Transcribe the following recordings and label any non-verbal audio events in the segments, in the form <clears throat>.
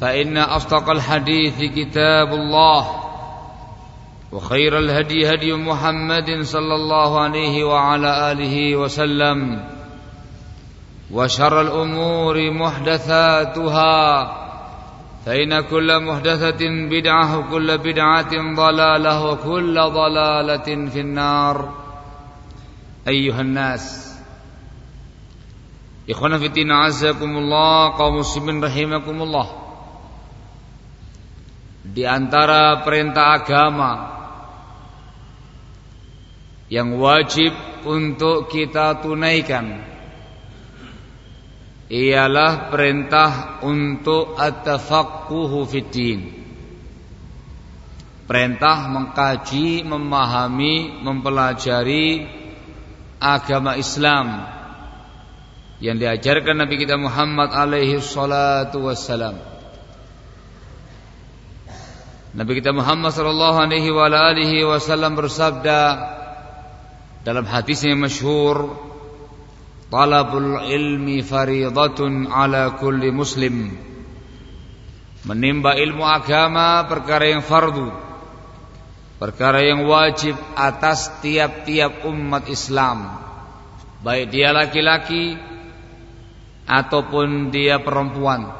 فإن أصدق الحديث كتاب الله وخير الهدي هدي محمد صلى الله عليه وعلى آله وسلم وشر الأمور محدثاتها فإن كل محدثة بدعة وكل بدعة ضلالة وكل ضلالة في النار. أيها الناس إخوانا في الدين عزكم الله قوم مسلمين رحمكم الله di antara perintah agama yang wajib untuk kita tunaikan ialah perintah untuk at-tafaqquhu. Perintah mengkaji, memahami, mempelajari agama Islam yang diajarkan Nabi kita Muhammad alaihi salatu wassalam. Nabi kita Muhammad sallallahu alaihi wa alihi wasallam bersabda dalam hadis yang masyhur Talabul ilmi faridatun ala kulli muslim. Menimba ilmu agama perkara yang fardu Perkara yang wajib atas tiap-tiap umat Islam. Baik dia laki-laki Ataupun dia perempuan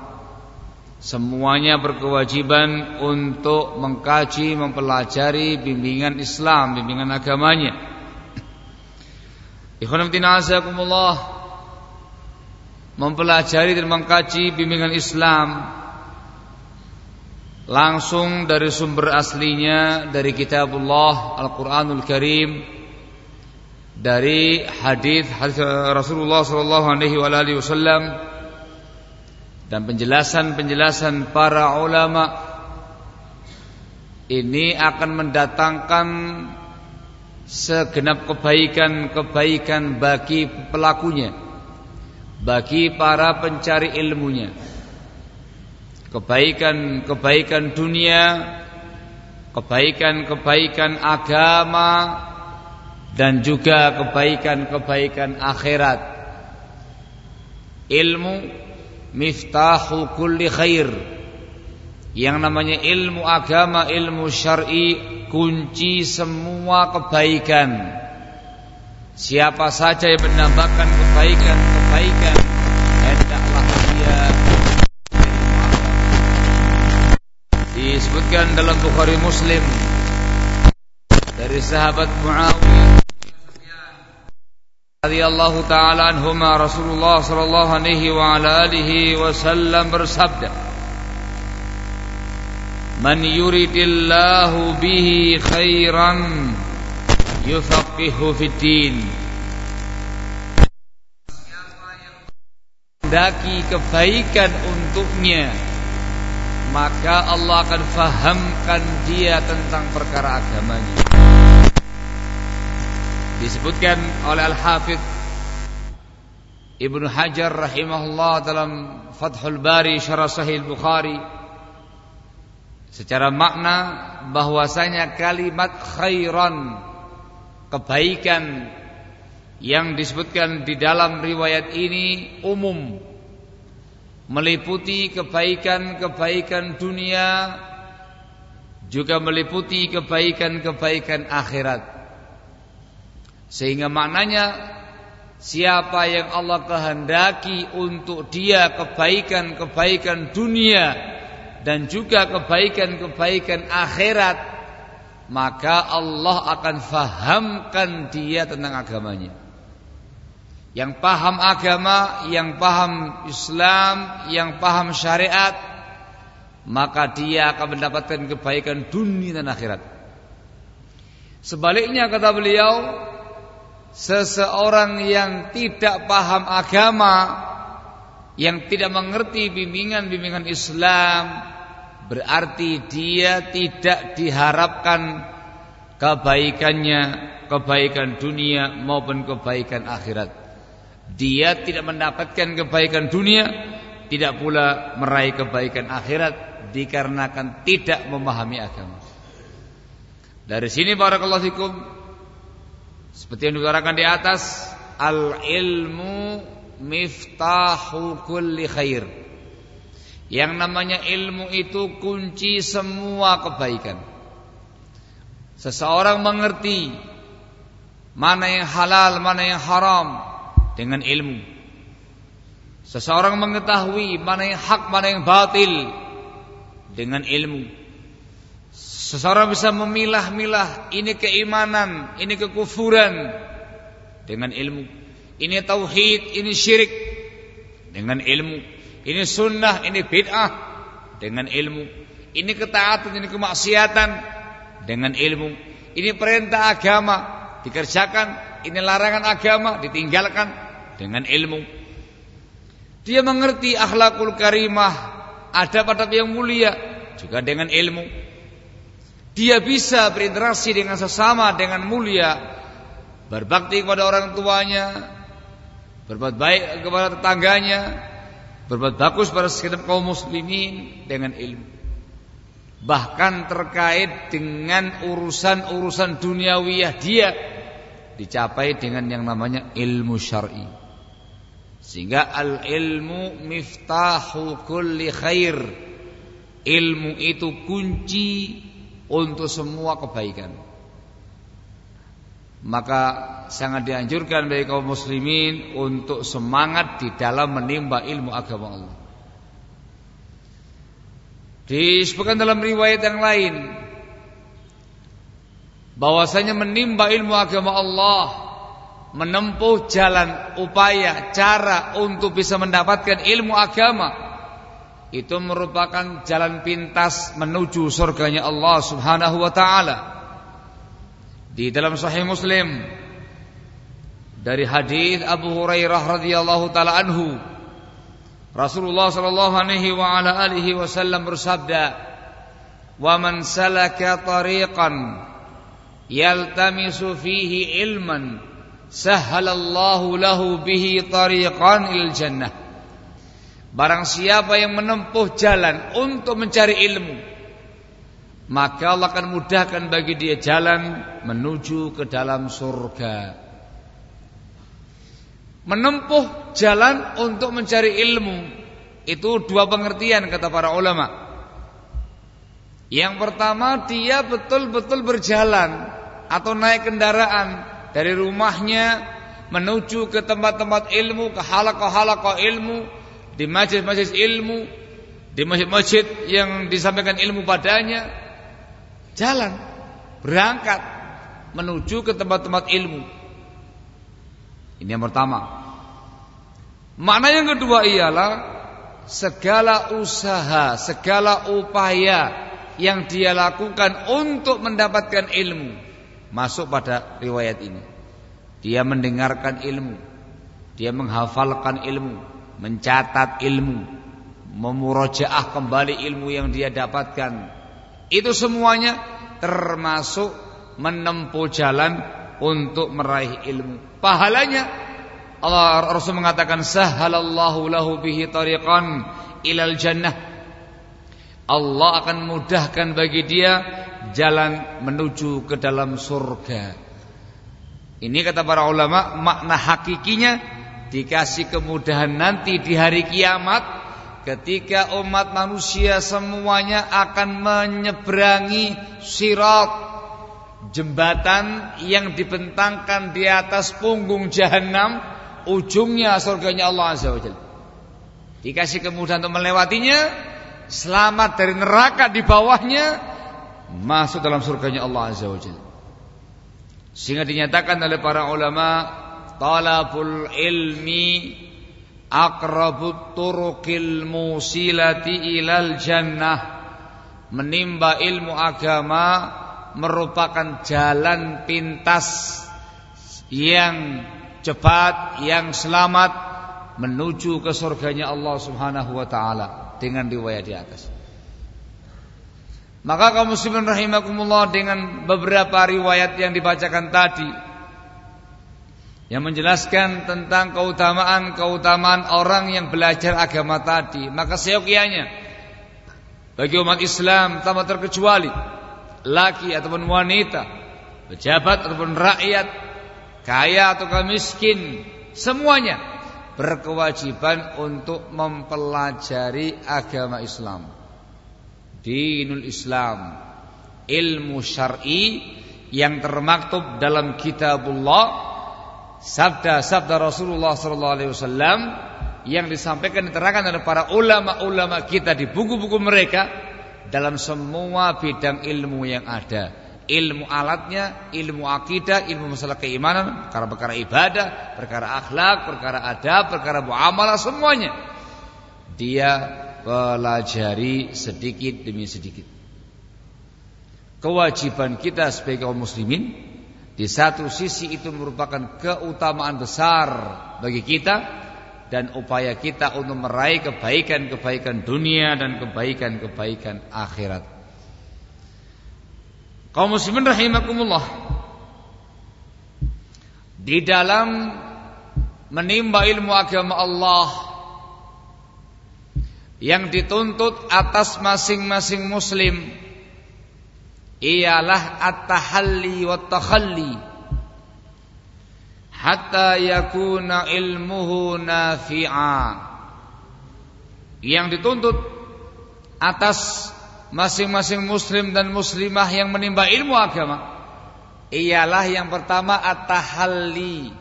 Semuanya berkewajiban untuk mengkaji, mempelajari bimbingan Islam, bimbingan agamanya. Ikhwanafiddinazakumullah Mempelajari dan mengkaji bimbingan Islam Langsung dari sumber aslinya Dari kitabullah Al-Quranul Karim Dari hadis Rasulullah SAW dan penjelasan-penjelasan para ulama ini akan mendatangkan segenap kebaikan-kebaikan bagi pelakunya bagi para pencari ilmunya. Kebaikan-kebaikan dunia kebaikan-kebaikan agama dan juga kebaikan-kebaikan akhirat. Ilmu miftahu kulli khair yang namanya ilmu agama, ilmu syar'i kunci semua kebaikan. Siapa saja yang menambahkan kebaikan-kebaikan hendaklah dia disebutkan dalam Bukhari Muslim dari sahabat Muawiyah radhiyallahu taala anhuma Rasulullah sallallahu alaihi wa ala alihi wasallam bersabda Man yuridillahu bihi khairan yufaqihu fid din. Daki kebaikan untuknya maka Allah akan fahamkan dia tentang perkara agamanya disebutkan oleh Al-Hafidh Ibnu Hajar rahimahullah dalam Fathul Bari Syarah Sahih Bukhari secara makna bahwasanya kalimat khairan kebaikan yang disebutkan di dalam riwayat ini umum. Meliputi kebaikan-kebaikan dunia juga meliputi kebaikan-kebaikan akhirat sehingga maknanya siapa yang Allah kehendaki untuk dia kebaikan-kebaikan dunia dan juga kebaikan-kebaikan akhirat maka Allah akan fahamkan dia tentang agamanya yang paham agama, yang paham Islam, yang paham syariat, maka dia akan mendapatkan kebaikan dunia dan akhirat. Sebaliknya kata beliau, seseorang yang tidak paham agama, yang tidak mengerti bimbingan-bimbingan Islam, berarti dia tidak diharapkan kebaikannya, kebaikan dunia maupun kebaikan akhirat. Dia tidak mendapatkan kebaikan dunia Tidak pula meraih kebaikan akhirat Dikarenakan tidak memahami agama Dari sini barakallahu fikum Seperti yang dikatakan di atas Al-ilmu miftahu kulli khair Yang namanya ilmu itu kunci semua kebaikan Seseorang mengerti Mana yang halal, mana yang haram dengan ilmu. Seseorang mengetahui mana yang hak, mana yang batil dengan ilmu. Seseorang bisa memilah-milah ini keimanan, ini kekufuran dengan ilmu. Ini tauhid, ini syirik dengan ilmu. Ini sunnah, ini bid'ah dengan ilmu. Ini ketaatan, ini kemaksiatan dengan ilmu. Ini perintah agama dikerjakan, ini larangan agama ditinggalkan dengan ilmu. Dia mengerti akhlakul karimah, ada pada yang mulia juga dengan ilmu. Dia bisa berinteraksi dengan sesama dengan mulia, berbakti kepada orang tuanya, berbuat baik kepada tetangganya, berbuat bagus pada segenap kaum muslimin dengan ilmu. Bahkan terkait dengan urusan-urusan duniawiyah dia dicapai dengan yang namanya ilmu syar'i. Sehingga al ilmu miftahu kulli khair. Ilmu itu kunci untuk semua kebaikan. Maka sangat dianjurkan bagi kaum muslimin untuk semangat di dalam menimba ilmu agama Allah. Disebutkan dalam riwayat yang lain bahwasanya menimba ilmu agama Allah menempuh jalan upaya cara untuk bisa mendapatkan ilmu agama itu merupakan jalan pintas menuju surganya Allah Subhanahu wa taala. Di dalam sahih Muslim dari hadis Abu Hurairah radhiyallahu taala anhu Rasulullah sallallahu alaihi wa ala alihi wasallam bersabda "Wa man salaka tariqan yaltamisu fihi ilman" sahhalallahu lahu bihi tariqan il jannah. Barang siapa yang menempuh jalan untuk mencari ilmu, maka Allah akan mudahkan bagi dia jalan menuju ke dalam surga. Menempuh jalan untuk mencari ilmu itu dua pengertian kata para ulama. Yang pertama dia betul-betul berjalan atau naik kendaraan dari rumahnya menuju ke tempat-tempat ilmu, ke halaqah-halaqah ilmu, di majlis-majlis ilmu, di masjid-masjid yang disampaikan ilmu padanya, jalan, berangkat menuju ke tempat-tempat ilmu. Ini yang pertama. Makna yang kedua ialah segala usaha, segala upaya yang dia lakukan untuk mendapatkan ilmu masuk pada riwayat ini. Dia mendengarkan ilmu, dia menghafalkan ilmu, mencatat ilmu, memurojaah kembali ilmu yang dia dapatkan. Itu semuanya termasuk menempuh jalan untuk meraih ilmu. Pahalanya Allah Rasul mengatakan sahalallahu lahu bihi tariqan ilal jannah. Allah akan mudahkan bagi dia jalan menuju ke dalam surga. Ini kata para ulama makna hakikinya dikasih kemudahan nanti di hari kiamat ketika umat manusia semuanya akan menyeberangi sirat jembatan yang dibentangkan di atas punggung jahanam ujungnya surganya Allah Azza wa Dikasih kemudahan untuk melewatinya, selamat dari neraka di bawahnya, masuk dalam surganya Allah Azza wa Jalla. Sehingga dinyatakan oleh para ulama talabul ilmi aqrabut turuqil musilati ilal jannah. Menimba ilmu agama merupakan jalan pintas yang cepat, yang selamat menuju ke surganya Allah Subhanahu wa taala dengan riwayat di atas. Maka kaum muslimin rahimakumullah dengan beberapa riwayat yang dibacakan tadi yang menjelaskan tentang keutamaan-keutamaan orang yang belajar agama tadi, maka seyogianya bagi umat Islam tanpa terkecuali laki ataupun wanita, pejabat ataupun rakyat, kaya atau miskin, semuanya berkewajiban untuk mempelajari agama Islam. Dinul Islam ilmu syar'i yang termaktub dalam kitabullah sabda-sabda Rasulullah sallallahu alaihi wasallam yang disampaikan diterangkan oleh para ulama-ulama kita di buku-buku mereka dalam semua bidang ilmu yang ada ilmu alatnya, ilmu akidah, ilmu masalah keimanan, perkara-perkara ibadah, perkara akhlak, perkara adab, perkara muamalah semuanya. Dia pelajari sedikit demi sedikit. Kewajiban kita sebagai kaum muslimin di satu sisi itu merupakan keutamaan besar bagi kita dan upaya kita untuk meraih kebaikan-kebaikan dunia dan kebaikan-kebaikan akhirat. Kaum muslimin rahimakumullah. Di dalam menimba ilmu agama Allah yang dituntut atas masing-masing muslim ialah at-tahalli wa takhalli hatta yakuna ilmuhu nafi'a. Yang dituntut atas masing-masing muslim dan muslimah yang menimba ilmu agama ialah yang pertama at-tahalli.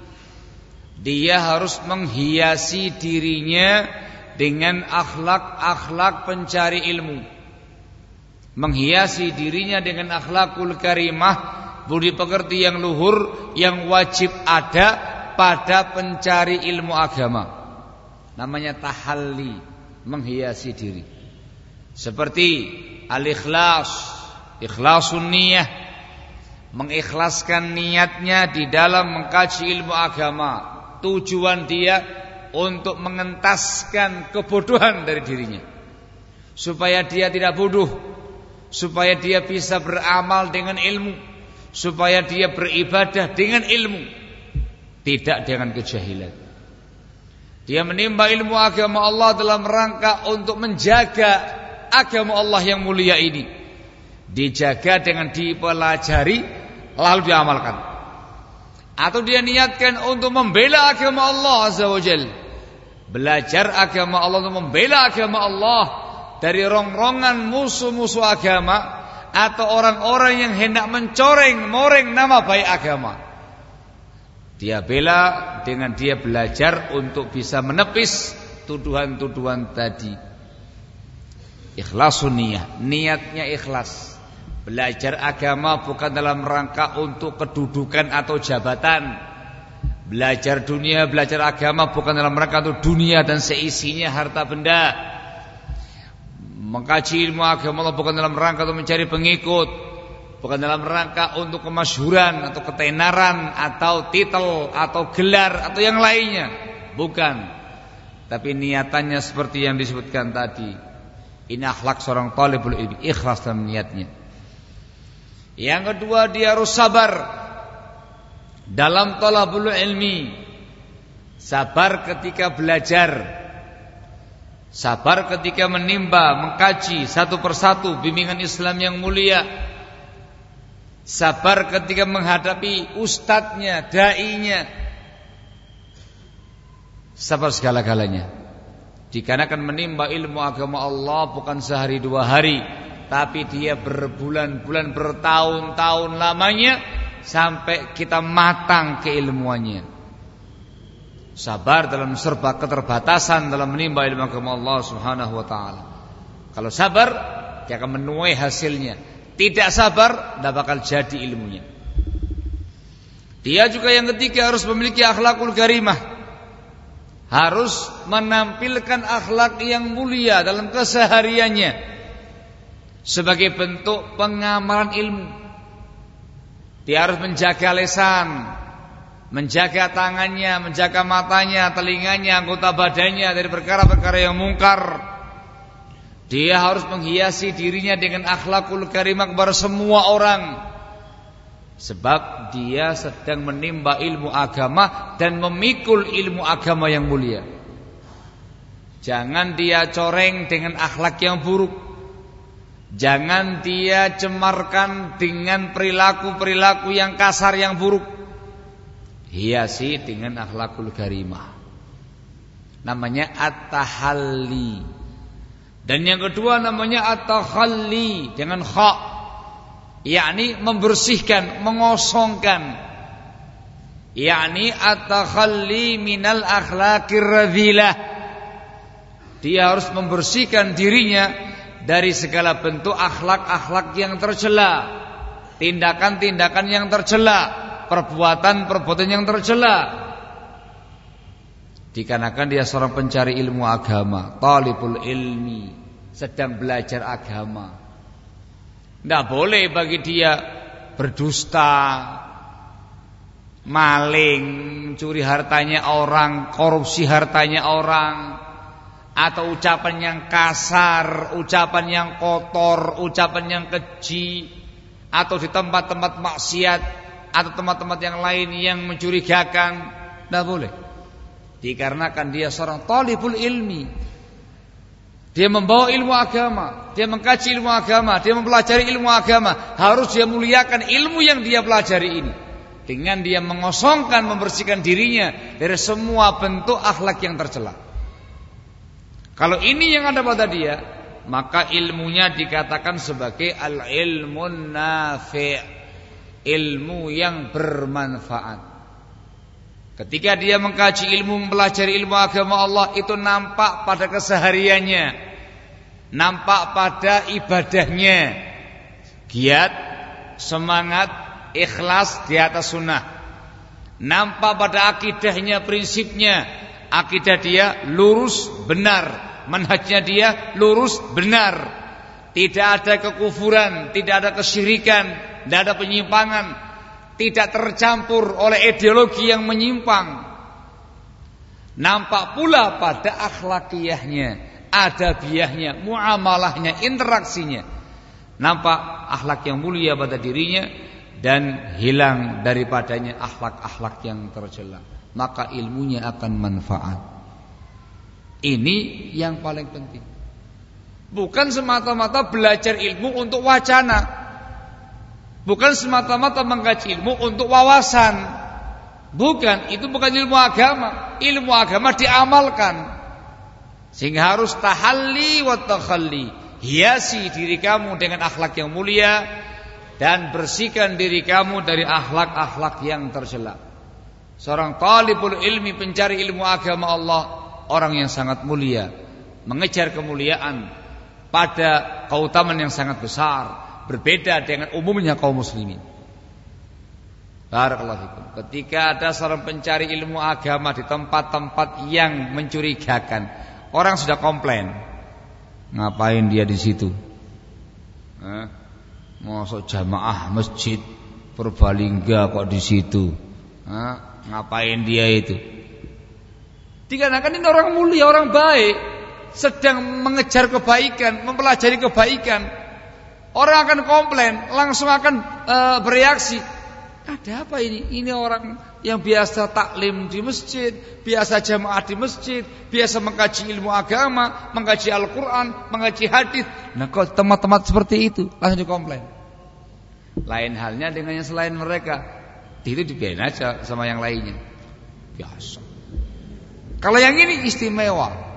Dia harus menghiasi dirinya dengan akhlak-akhlak pencari ilmu. Menghiasi dirinya dengan akhlakul karimah, budi pekerti yang luhur yang wajib ada pada pencari ilmu agama. Namanya tahalli, menghiasi diri. Seperti al-ikhlas, ikhlasun niyah, mengikhlaskan niatnya di dalam mengkaji ilmu agama. Tujuan dia untuk mengentaskan kebodohan dari dirinya supaya dia tidak bodoh supaya dia bisa beramal dengan ilmu. Supaya dia beribadah dengan ilmu. Tidak dengan kejahilan. Dia menimba ilmu agama Allah dalam rangka untuk menjaga agama Allah yang mulia ini. Dijaga dengan dipelajari lalu diamalkan. Atau dia niatkan untuk membela agama Allah Azza wa. Belajar agama Allah untuk membela agama Allah dari rongrongan musuh-musuh agama atau orang-orang yang hendak mencoreng moreng nama baik agama. Dia bela dengan dia belajar untuk bisa menepis tuduhan-tuduhan tadi. Ikhlasun niyah, niatnya ikhlas. Belajar agama bukan dalam rangka untuk kedudukan atau jabatan. Belajar dunia, belajar agama bukan dalam rangka untuk dunia dan seisinya harta benda. Mengkaji ilmu agama Allah bukan dalam rangka untuk mencari pengikut. bukan dalam rangka untuk kemasyhuran atau ketenaran atau titel atau gelar atau yang lainnya, bukan. Tapi niatannya seperti yang disebutkan tadi. Ini akhlak seorang talibul ilmi, ikhlas dalam niatnya. Yang kedua dia harus sabar dalam talabul ilmi. Sabar ketika belajar. Sabar ketika menimba, mengkaji satu persatu bimbingan Islam yang mulia. Sabar ketika menghadapi ustadznya, dai-nya, sabar segala-galanya. Dikarenakan menimba ilmu agama Allah bukan sehari dua hari, tapi dia berbulan-bulan bertahun-tahun lamanya sampai kita matang keilmuannya. Sabar dalam serba keterbatasan dalam menimba ilmu agama Allah Subhanahu wa taala. Kalau sabar, dia akan menuai hasilnya. Tidak sabar, tidak bakal jadi ilmunya. Dia juga yang ketiga harus memiliki akhlakul karimah harus menampilkan akhlak yang mulia dalam kesehariannya sebagai bentuk pengamalan ilmu. Dia harus menjaga lesan, menjaga tangannya, menjaga matanya, telinganya, anggota badannya dari perkara-perkara yang mungkar. Dia harus menghiasi dirinya dengan akhlakul karimah kepada semua orang. Sebab dia sedang menimba ilmu agama dan memikul ilmu agama yang mulia. Jangan dia coreng dengan akhlak yang buruk. Jangan dia cemarkan dengan perilaku-perilaku yang kasar yang buruk. Hiasi dengan akhlakul karimah. Namanya at-tahalli. Dan yang kedua namanya at-takhalli dengan kha. Yakni membersihkan, mengosongkan. Yakni at-takhalli minal akhlaqir radhilah. Dia harus membersihkan dirinya dari segala bentuk akhlak-akhlak yang tercela, tindakan-tindakan yang tercela, perbuatan-perbuatan yang tercela. Dikarenakan dia seorang pencari ilmu agama, talibul ilmi, sedang belajar agama. Tidak boleh bagi dia berdusta, maling, curi hartanya orang, korupsi hartanya orang, atau ucapan yang kasar, ucapan yang kotor, ucapan yang keji, atau di tempat-tempat maksiat, atau tempat-tempat yang lain yang mencurigakan, tidak boleh. Dikarenakan dia seorang talibul ilmi, dia membawa ilmu agama, dia mengkaji ilmu agama, dia mempelajari ilmu agama. Harus dia muliakan ilmu yang dia pelajari ini. Dengan dia mengosongkan, membersihkan dirinya dari semua bentuk akhlak yang tercela. Kalau ini yang ada pada dia, maka ilmunya dikatakan sebagai al-ilmun nafi' ilmu yang bermanfaat. Ketika dia mengkaji ilmu, mempelajari ilmu agama Allah itu nampak pada kesehariannya, nampak pada ibadahnya, giat, semangat, ikhlas di atas sunnah. Nampak pada akidahnya, prinsipnya, akidah dia lurus benar, manhajnya dia lurus benar. Tidak ada kekufuran, tidak ada kesyirikan, tidak ada penyimpangan, tidak tercampur oleh ideologi yang menyimpang. Nampak pula pada akhlakiyahnya, adabiahnya, muamalahnya, interaksinya. Nampak akhlak yang mulia pada dirinya dan hilang daripadanya akhlak-akhlak yang tercela. Maka ilmunya akan manfaat. Ini yang paling penting. Bukan semata-mata belajar ilmu untuk wacana. Bukan semata-mata mengkaji ilmu untuk wawasan. Bukan, itu bukan ilmu agama. Ilmu agama diamalkan. Sehingga harus tahalli wa takhalli. Hiasi diri kamu dengan akhlak yang mulia dan bersihkan diri kamu dari akhlak-akhlak yang tercela. Seorang talibul ilmi pencari ilmu agama Allah, orang yang sangat mulia, mengejar kemuliaan pada keutamaan yang sangat besar berbeda dengan umumnya kaum muslimin. Barakallahu. Ketika ada seorang pencari ilmu agama di tempat-tempat yang mencurigakan, orang sudah komplain. Ngapain dia di situ? Masuk jamaah masjid Purbalingga kok di situ. Hah? Ngapain dia itu? Dikarenakan ini orang mulia, orang baik, sedang mengejar kebaikan, mempelajari kebaikan. Orang akan komplain, langsung akan e, bereaksi. Ada apa ini? Ini orang yang biasa taklim di masjid, biasa jamaah di masjid, biasa mengkaji ilmu agama, mengkaji Al-Quran, mengkaji hadis. Nah, kok teman-teman seperti itu langsung dikomplain. Lain halnya dengan yang selain mereka, itu dibiarin aja sama yang lainnya. Biasa. Kalau yang ini istimewa.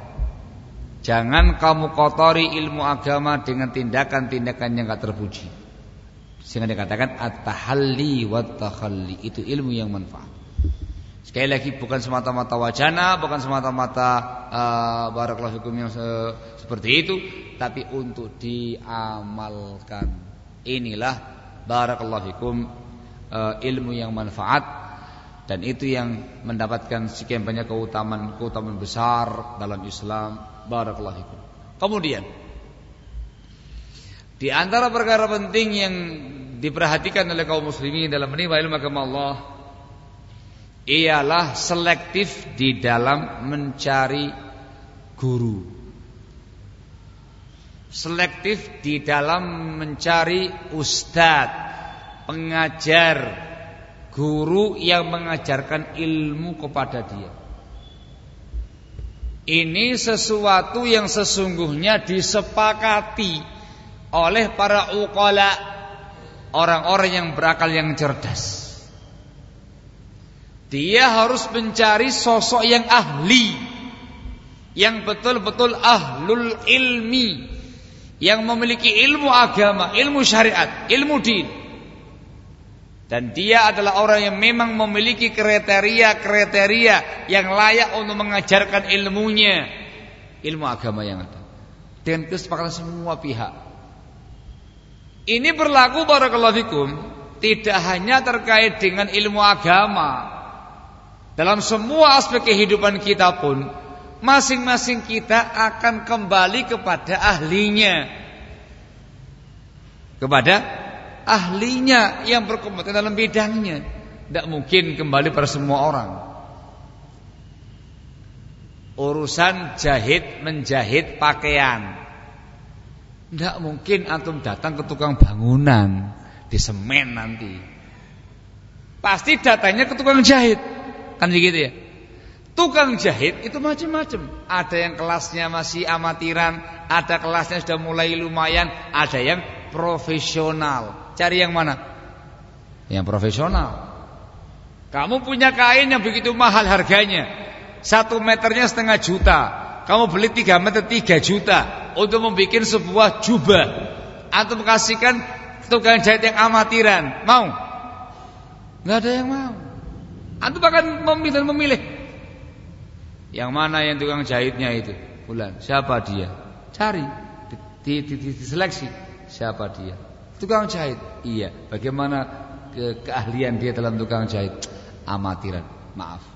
Jangan kamu kotori ilmu agama dengan tindakan-tindakan yang gak terpuji. Sehingga dikatakan at-tahalli wa itu ilmu yang manfaat. Sekali lagi bukan semata-mata wajana, bukan semata-mata uh, barakallahu hukum yang se seperti itu, tapi untuk diamalkan. Inilah barakallahu hukum uh, ilmu yang manfaat dan itu yang mendapatkan sekian banyak keutamaan keutamaan besar dalam Islam barakallahu. Kemudian di antara perkara penting yang diperhatikan oleh kaum muslimin dalam menimba ilmu agama Allah ialah selektif di dalam mencari guru. Selektif di dalam mencari ustadz, pengajar, guru yang mengajarkan ilmu kepada dia. Ini sesuatu yang sesungguhnya disepakati oleh para uqala, orang-orang yang berakal yang cerdas. Dia harus mencari sosok yang ahli Yang betul-betul ahlul ilmi Yang memiliki ilmu agama Ilmu syariat, ilmu din Dan dia adalah orang yang memang memiliki kriteria-kriteria Yang layak untuk mengajarkan ilmunya. Ilmu agama yang ada. Dengan kesepakatan semua pihak. Ini berlaku barakallahu fikum Tidak hanya terkait dengan ilmu agama. Dalam semua aspek kehidupan kita pun Masing-masing kita akan kembali kepada ahlinya. Kepada ahlinya yang berkompeten dalam bidangnya Tidak mungkin kembali pada semua orang Urusan jahit menjahit pakaian Tidak mungkin antum datang ke tukang bangunan Di semen nanti Pasti datanya ke tukang jahit Kan begitu ya. Tukang jahit itu macam-macam. Ada yang kelasnya masih amatiran, ada kelasnya sudah mulai lumayan, ada yang profesional. Cari yang mana? Yang profesional. Kamu punya kain yang begitu mahal harganya. Satu meternya setengah juta. Kamu beli tiga meter tiga juta untuk membuat sebuah jubah. Atau kasihkan tukang jahit yang amatiran. Mau? Gak ada yang mau. Antum akan memilih dan memilih. Yang mana yang tukang jahitnya itu? Bulan. Siapa dia? Cari. Di, di, di, diseleksi. Siapa dia? Tukang jahit. Iya. Bagaimana ke, keahlian dia dalam tukang jahit? Amatiran. Maaf.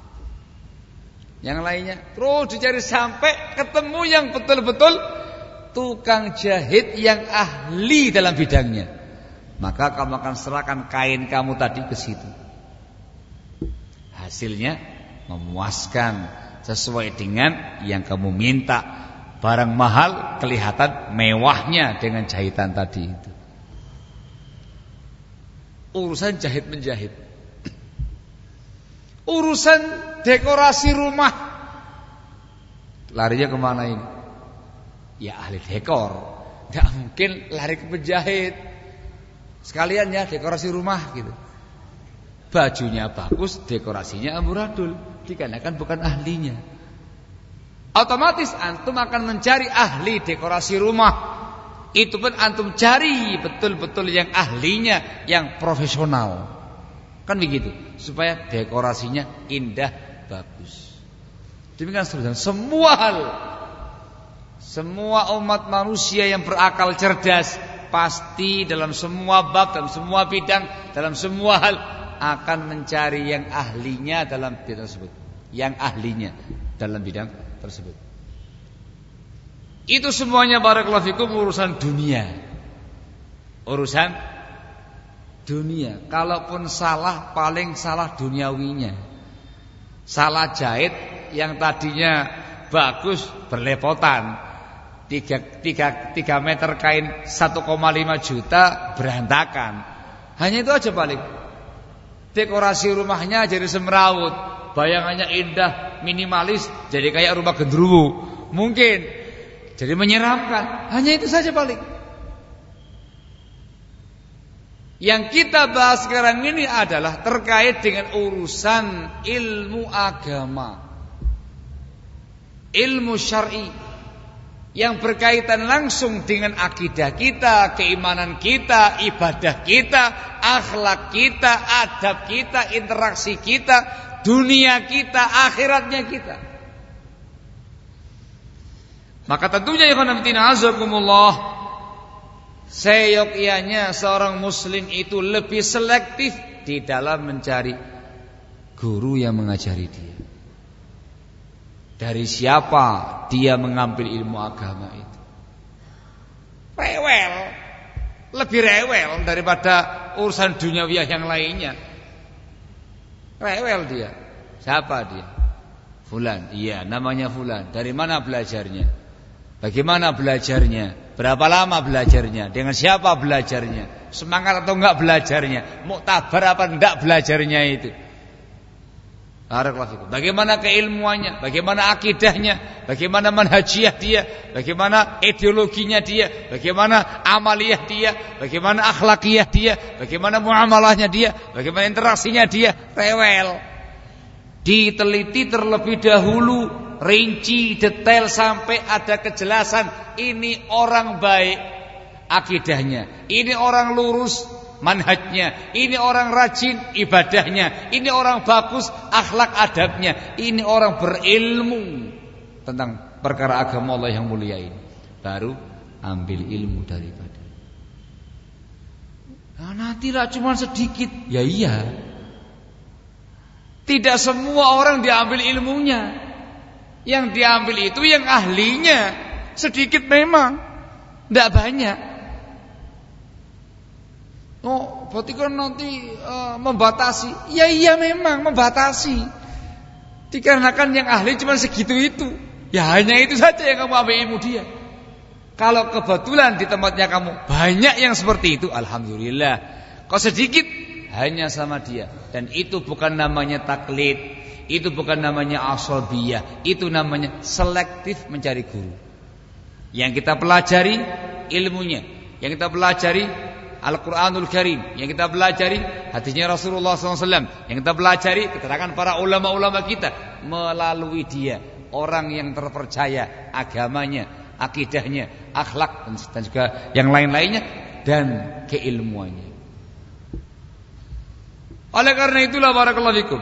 Yang lainnya terus dicari sampai ketemu yang betul-betul tukang jahit yang ahli dalam bidangnya. Maka kamu akan serahkan kain kamu tadi ke situ hasilnya memuaskan sesuai dengan yang kamu minta. Barang mahal kelihatan mewahnya dengan jahitan tadi itu. Urusan jahit menjahit. Urusan dekorasi rumah. Larinya ke mana ini? Ya ahli dekor. Gak mungkin lari ke penjahit. Sekalian ya dekorasi rumah gitu bajunya bagus, dekorasinya amburadul, dikarenakan bukan ahlinya. Otomatis antum akan mencari ahli dekorasi rumah. Itu pun antum cari betul-betul yang ahlinya, yang profesional. Kan begitu, supaya dekorasinya indah, bagus. Demikian seterusnya. Semua hal semua umat manusia yang berakal cerdas pasti dalam semua bab, dalam semua bidang, dalam semua hal akan mencari yang ahlinya dalam bidang tersebut. Yang ahlinya dalam bidang tersebut. Itu semuanya barakallahu fikum urusan dunia. Urusan dunia. Kalaupun salah paling salah duniawinya. Salah jahit yang tadinya bagus berlepotan. 3, 3, 3 meter kain 1,5 juta berantakan. Hanya itu aja paling. Dekorasi rumahnya jadi semrawut, bayangannya indah, minimalis, jadi kayak rumah gendruwo. Mungkin jadi menyeramkan. Hanya itu saja paling. Yang kita bahas sekarang ini adalah terkait dengan urusan ilmu agama. Ilmu syar'i yang berkaitan langsung dengan akidah kita, keimanan kita, ibadah kita, akhlak kita, adab kita, interaksi kita, dunia kita, akhiratnya kita. Maka tentunya ya azakumullah Seyogyanya seorang muslim itu lebih selektif di dalam mencari guru yang mengajari dia. Dari siapa dia mengambil ilmu agama itu? Rewel. Lebih rewel daripada urusan duniawiah yang lainnya. Rewel dia. Siapa dia? Fulan. Iya, namanya Fulan. Dari mana belajarnya? Bagaimana belajarnya? Berapa lama belajarnya? Dengan siapa belajarnya? Semangat atau enggak belajarnya? Muktabar apa enggak belajarnya itu? Bagaimana keilmuannya, bagaimana akidahnya, bagaimana manhajiah dia, bagaimana ideologinya dia, bagaimana amaliyah dia, bagaimana akhlakiyah dia, bagaimana muamalahnya dia, bagaimana interaksinya dia, rewel. Diteliti terlebih dahulu, rinci, detail sampai ada kejelasan ini orang baik akidahnya, ini orang lurus manhajnya, ini orang rajin ibadahnya, ini orang bagus akhlak adabnya, ini orang berilmu tentang perkara agama Allah yang mulia ini. Baru ambil ilmu daripada. Nah, nantilah cuma sedikit. Ya iya. Tidak semua orang diambil ilmunya. Yang diambil itu yang ahlinya. Sedikit memang. Tidak banyak. Oh, berarti kan nanti uh, membatasi. Ya iya memang membatasi. Dikarenakan yang ahli cuma segitu itu. Ya hanya itu saja yang kamu ambil ilmu dia. Kalau kebetulan di tempatnya kamu banyak yang seperti itu, alhamdulillah. Kau sedikit hanya sama dia dan itu bukan namanya taklid, itu bukan namanya asobiyah, itu namanya selektif mencari guru. Yang kita pelajari ilmunya, yang kita pelajari Al-Quranul Karim yang kita pelajari hadisnya Rasulullah SAW yang kita pelajari keterangan para ulama-ulama kita melalui dia orang yang terpercaya agamanya akidahnya akhlak dan juga yang lain-lainnya dan keilmuannya oleh karena itulah barakallahu fikum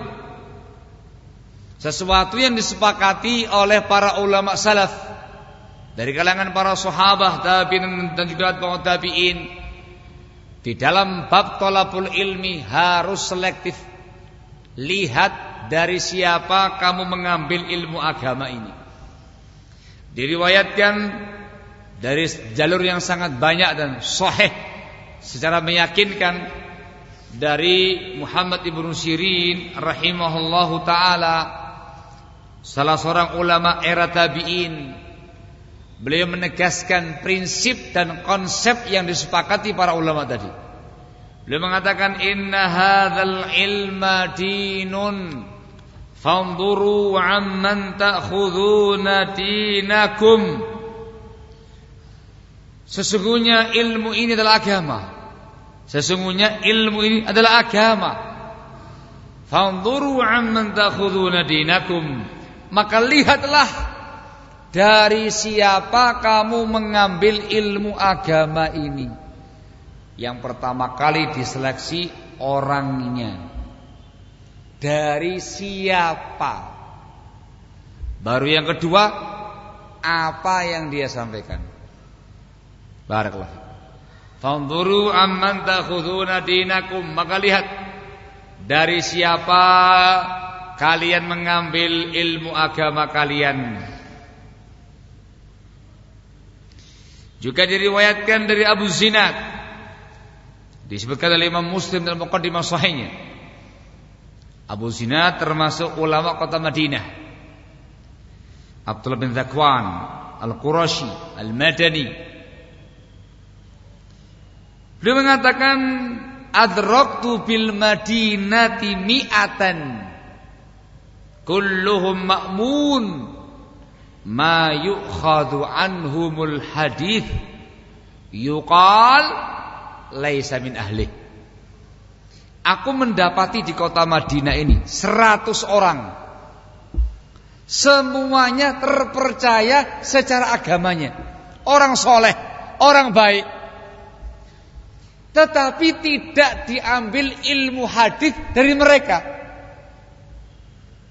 sesuatu yang disepakati oleh para ulama salaf dari kalangan para sahabat tabi'in dan juga tabi'in di dalam bab tolabul ilmi harus selektif. Lihat dari siapa kamu mengambil ilmu agama ini. Diriwayatkan dari jalur yang sangat banyak dan sahih secara meyakinkan dari Muhammad ibnu Sirin rahimahullahu taala salah seorang ulama era tabi'in Beliau menegaskan prinsip dan konsep yang disepakati para ulama tadi. Beliau mengatakan inna hadzal ilma dinun fanzuru amman ta'khuduna dinakum. Sesungguhnya ilmu ini adalah agama. Sesungguhnya ilmu ini adalah agama. Fanzuru amman ta'khuduna dinakum. Maka lihatlah dari siapa kamu mengambil ilmu agama ini? Yang pertama kali diseleksi orangnya. Dari siapa? Baru yang kedua, apa yang dia sampaikan? Barakallah. Fanzuru amman takhuduna dinakum. Maka lihat dari siapa kalian mengambil ilmu agama kalian. Juga diriwayatkan dari Abu Zinad Disebutkan oleh Imam Muslim dalam muqaddimah sahihnya. Abu Zinad termasuk ulama kota Madinah. Abdullah bin Zakwan Al-Qurashi Al-Madani. Beliau mengatakan adraktu bil madinati mi'atan kulluhum ma'mun ma yu'khadhu anhumul hadith. Yuqal laisa min ahli. Aku mendapati di kota Madinah ini seratus orang. Semuanya terpercaya secara agamanya. Orang soleh orang baik. Tetapi tidak diambil ilmu hadis dari mereka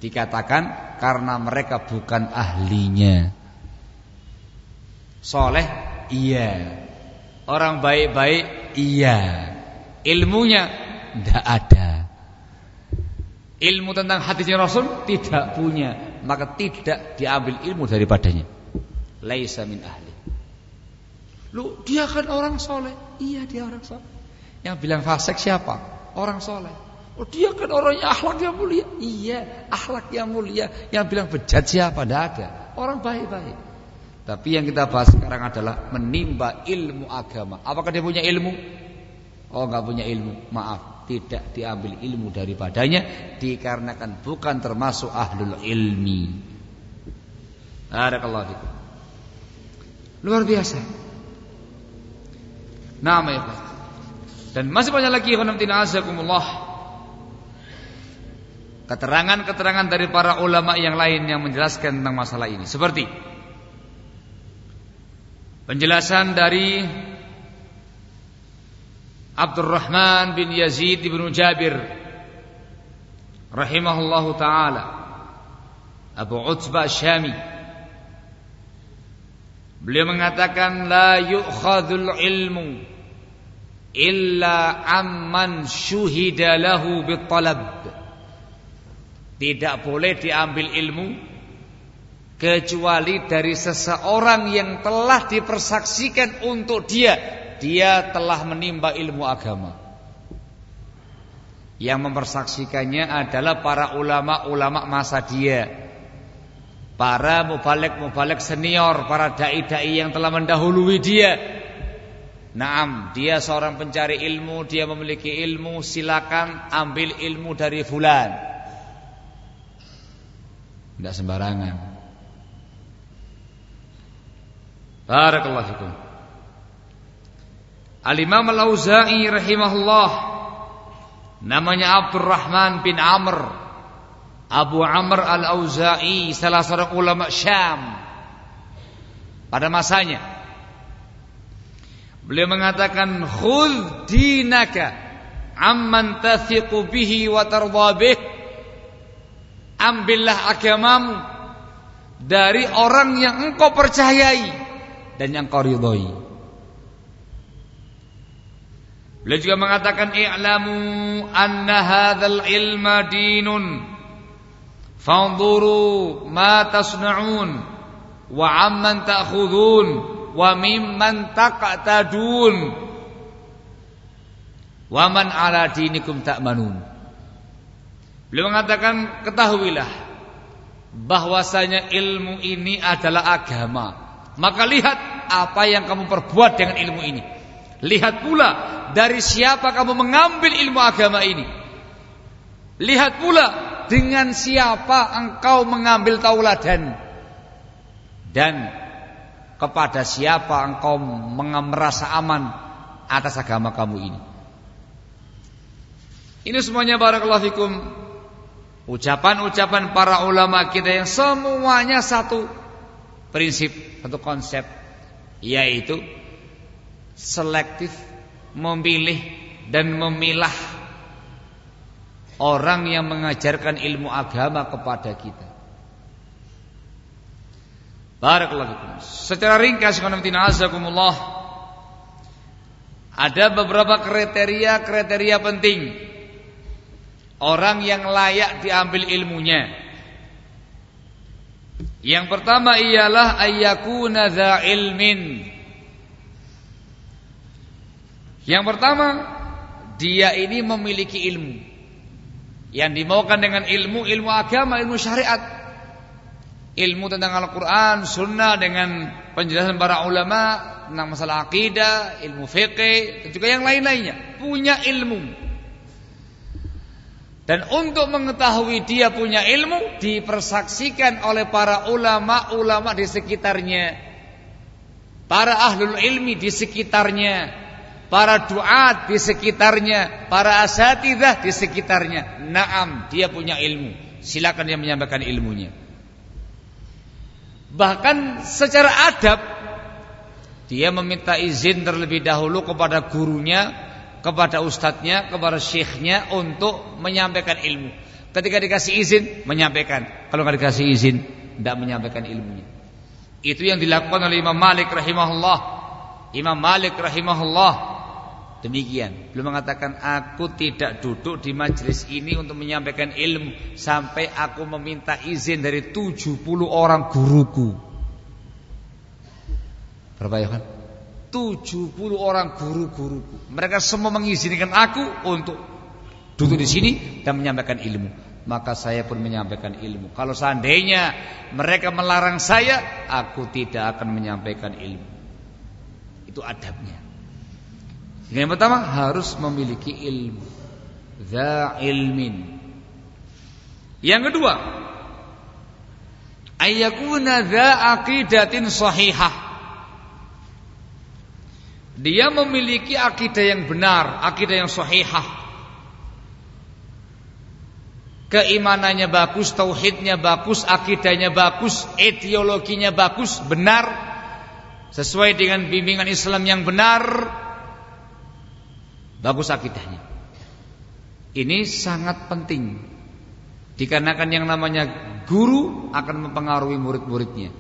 Dikatakan karena mereka bukan ahlinya. Soleh, iya. Orang baik-baik, iya. Ilmunya tidak ada. Ilmu tentang hadisnya Rasul tidak punya, maka tidak diambil ilmu daripadanya. Laisa min ahli. Lu dia kan orang soleh, iya dia orang soleh. Yang bilang fasik siapa? Orang soleh. Oh dia kan orangnya akhlak yang mulia. Iya, akhlak yang mulia. Yang bilang bejat siapa? Tidak ada. Orang baik-baik. Tapi yang kita bahas sekarang adalah menimba ilmu agama. Apakah dia punya ilmu? Oh nggak punya ilmu. Maaf, tidak diambil ilmu daripadanya dikarenakan bukan termasuk ahlul ilmi. Barakallahu fikum. Luar biasa. Nama ya Dan masih banyak lagi khonam azakumullah keterangan-keterangan dari para ulama yang lain yang menjelaskan tentang masalah ini. Seperti penjelasan dari Abdurrahman bin Yazid bin Jabir rahimahullahu taala Abu Utbah Syami. Beliau mengatakan la yu'khadhul ilmu illa amman syuhida lahu bitalab tidak boleh diambil ilmu kecuali dari seseorang yang telah dipersaksikan untuk dia dia telah menimba ilmu agama. Yang mempersaksikannya adalah para ulama-ulama masa dia. Para mubalik-mubalik senior, para dai-dai yang telah mendahului dia. Naam, dia seorang pencari ilmu, dia memiliki ilmu, silakan ambil ilmu dari fulan. Tidak sembarangan. Barakallahu fikum. Al-Imam Al-Auza'i rahimahullah namanya Abdurrahman bin Amr Abu Amr Al-Auza'i salah seorang ulama Syam pada masanya beliau mengatakan khudh dinaka amman tathiqu bihi wa tardha bih ambillah agamamu dari orang yang engkau percayai dan yang kau ridhoi. Beliau juga mengatakan i'lamu anna hadzal ilma dinun. Fanzuru ma tasna'un wa amman ta'khudun wa mimman taqtadun. Wa man ala dinikum ta'manun Beliau mengatakan ketahuilah bahwasanya ilmu ini adalah agama. Maka lihat apa yang kamu perbuat dengan ilmu ini. Lihat pula dari siapa kamu mengambil ilmu agama ini. Lihat pula dengan siapa engkau mengambil tauladan dan kepada siapa engkau merasa aman atas agama kamu ini. Ini semuanya barakallahu fikum Ucapan-ucapan para ulama kita yang semuanya satu prinsip, satu konsep yaitu selektif memilih dan memilah orang yang mengajarkan ilmu agama kepada kita. Barakallahu Secara ringkas azakumullah ada beberapa kriteria-kriteria penting orang yang layak diambil ilmunya. Yang pertama ialah ayyakuna ilmin. Yang pertama dia ini memiliki ilmu. Yang dimaukan dengan ilmu, ilmu agama, ilmu syariat. Ilmu tentang Al-Quran, Sunnah dengan penjelasan para ulama tentang masalah akidah, ilmu fikih, dan juga yang lain-lainnya. Punya ilmu. Dan untuk mengetahui dia punya ilmu dipersaksikan oleh para ulama-ulama di sekitarnya. Para ahlul ilmi di sekitarnya para duat di sekitarnya, para asatidah di sekitarnya. Naam, dia punya ilmu. Silakan dia menyampaikan ilmunya. Bahkan secara adab dia meminta izin terlebih dahulu kepada gurunya, kepada ustadznya, kepada syekhnya untuk menyampaikan ilmu. Ketika dikasih izin, menyampaikan. Kalau nggak dikasih izin, tidak menyampaikan ilmunya. Itu yang dilakukan oleh Imam Malik rahimahullah. Imam Malik rahimahullah Demikian. Belum mengatakan aku tidak duduk di majelis ini untuk menyampaikan ilmu sampai aku meminta izin dari 70 orang guruku. Berapa ya kan? 70 orang guru-guruku. Mereka semua mengizinkan aku untuk duduk di sini dan menyampaikan ilmu. Maka saya pun menyampaikan ilmu. Kalau seandainya mereka melarang saya, aku tidak akan menyampaikan ilmu. Itu adabnya. Yang pertama harus memiliki ilmu. Za ilmin. Yang kedua, ayyakuna za aqidatin sahihah. Dia memiliki akidah yang benar, akidah yang sahihah. Keimanannya bagus, tauhidnya bagus, akidahnya bagus, etiologinya bagus, benar, sesuai dengan bimbingan Islam yang benar, Bagus akidahnya. Ini sangat penting. Dikarenakan yang namanya guru akan mempengaruhi murid-muridnya.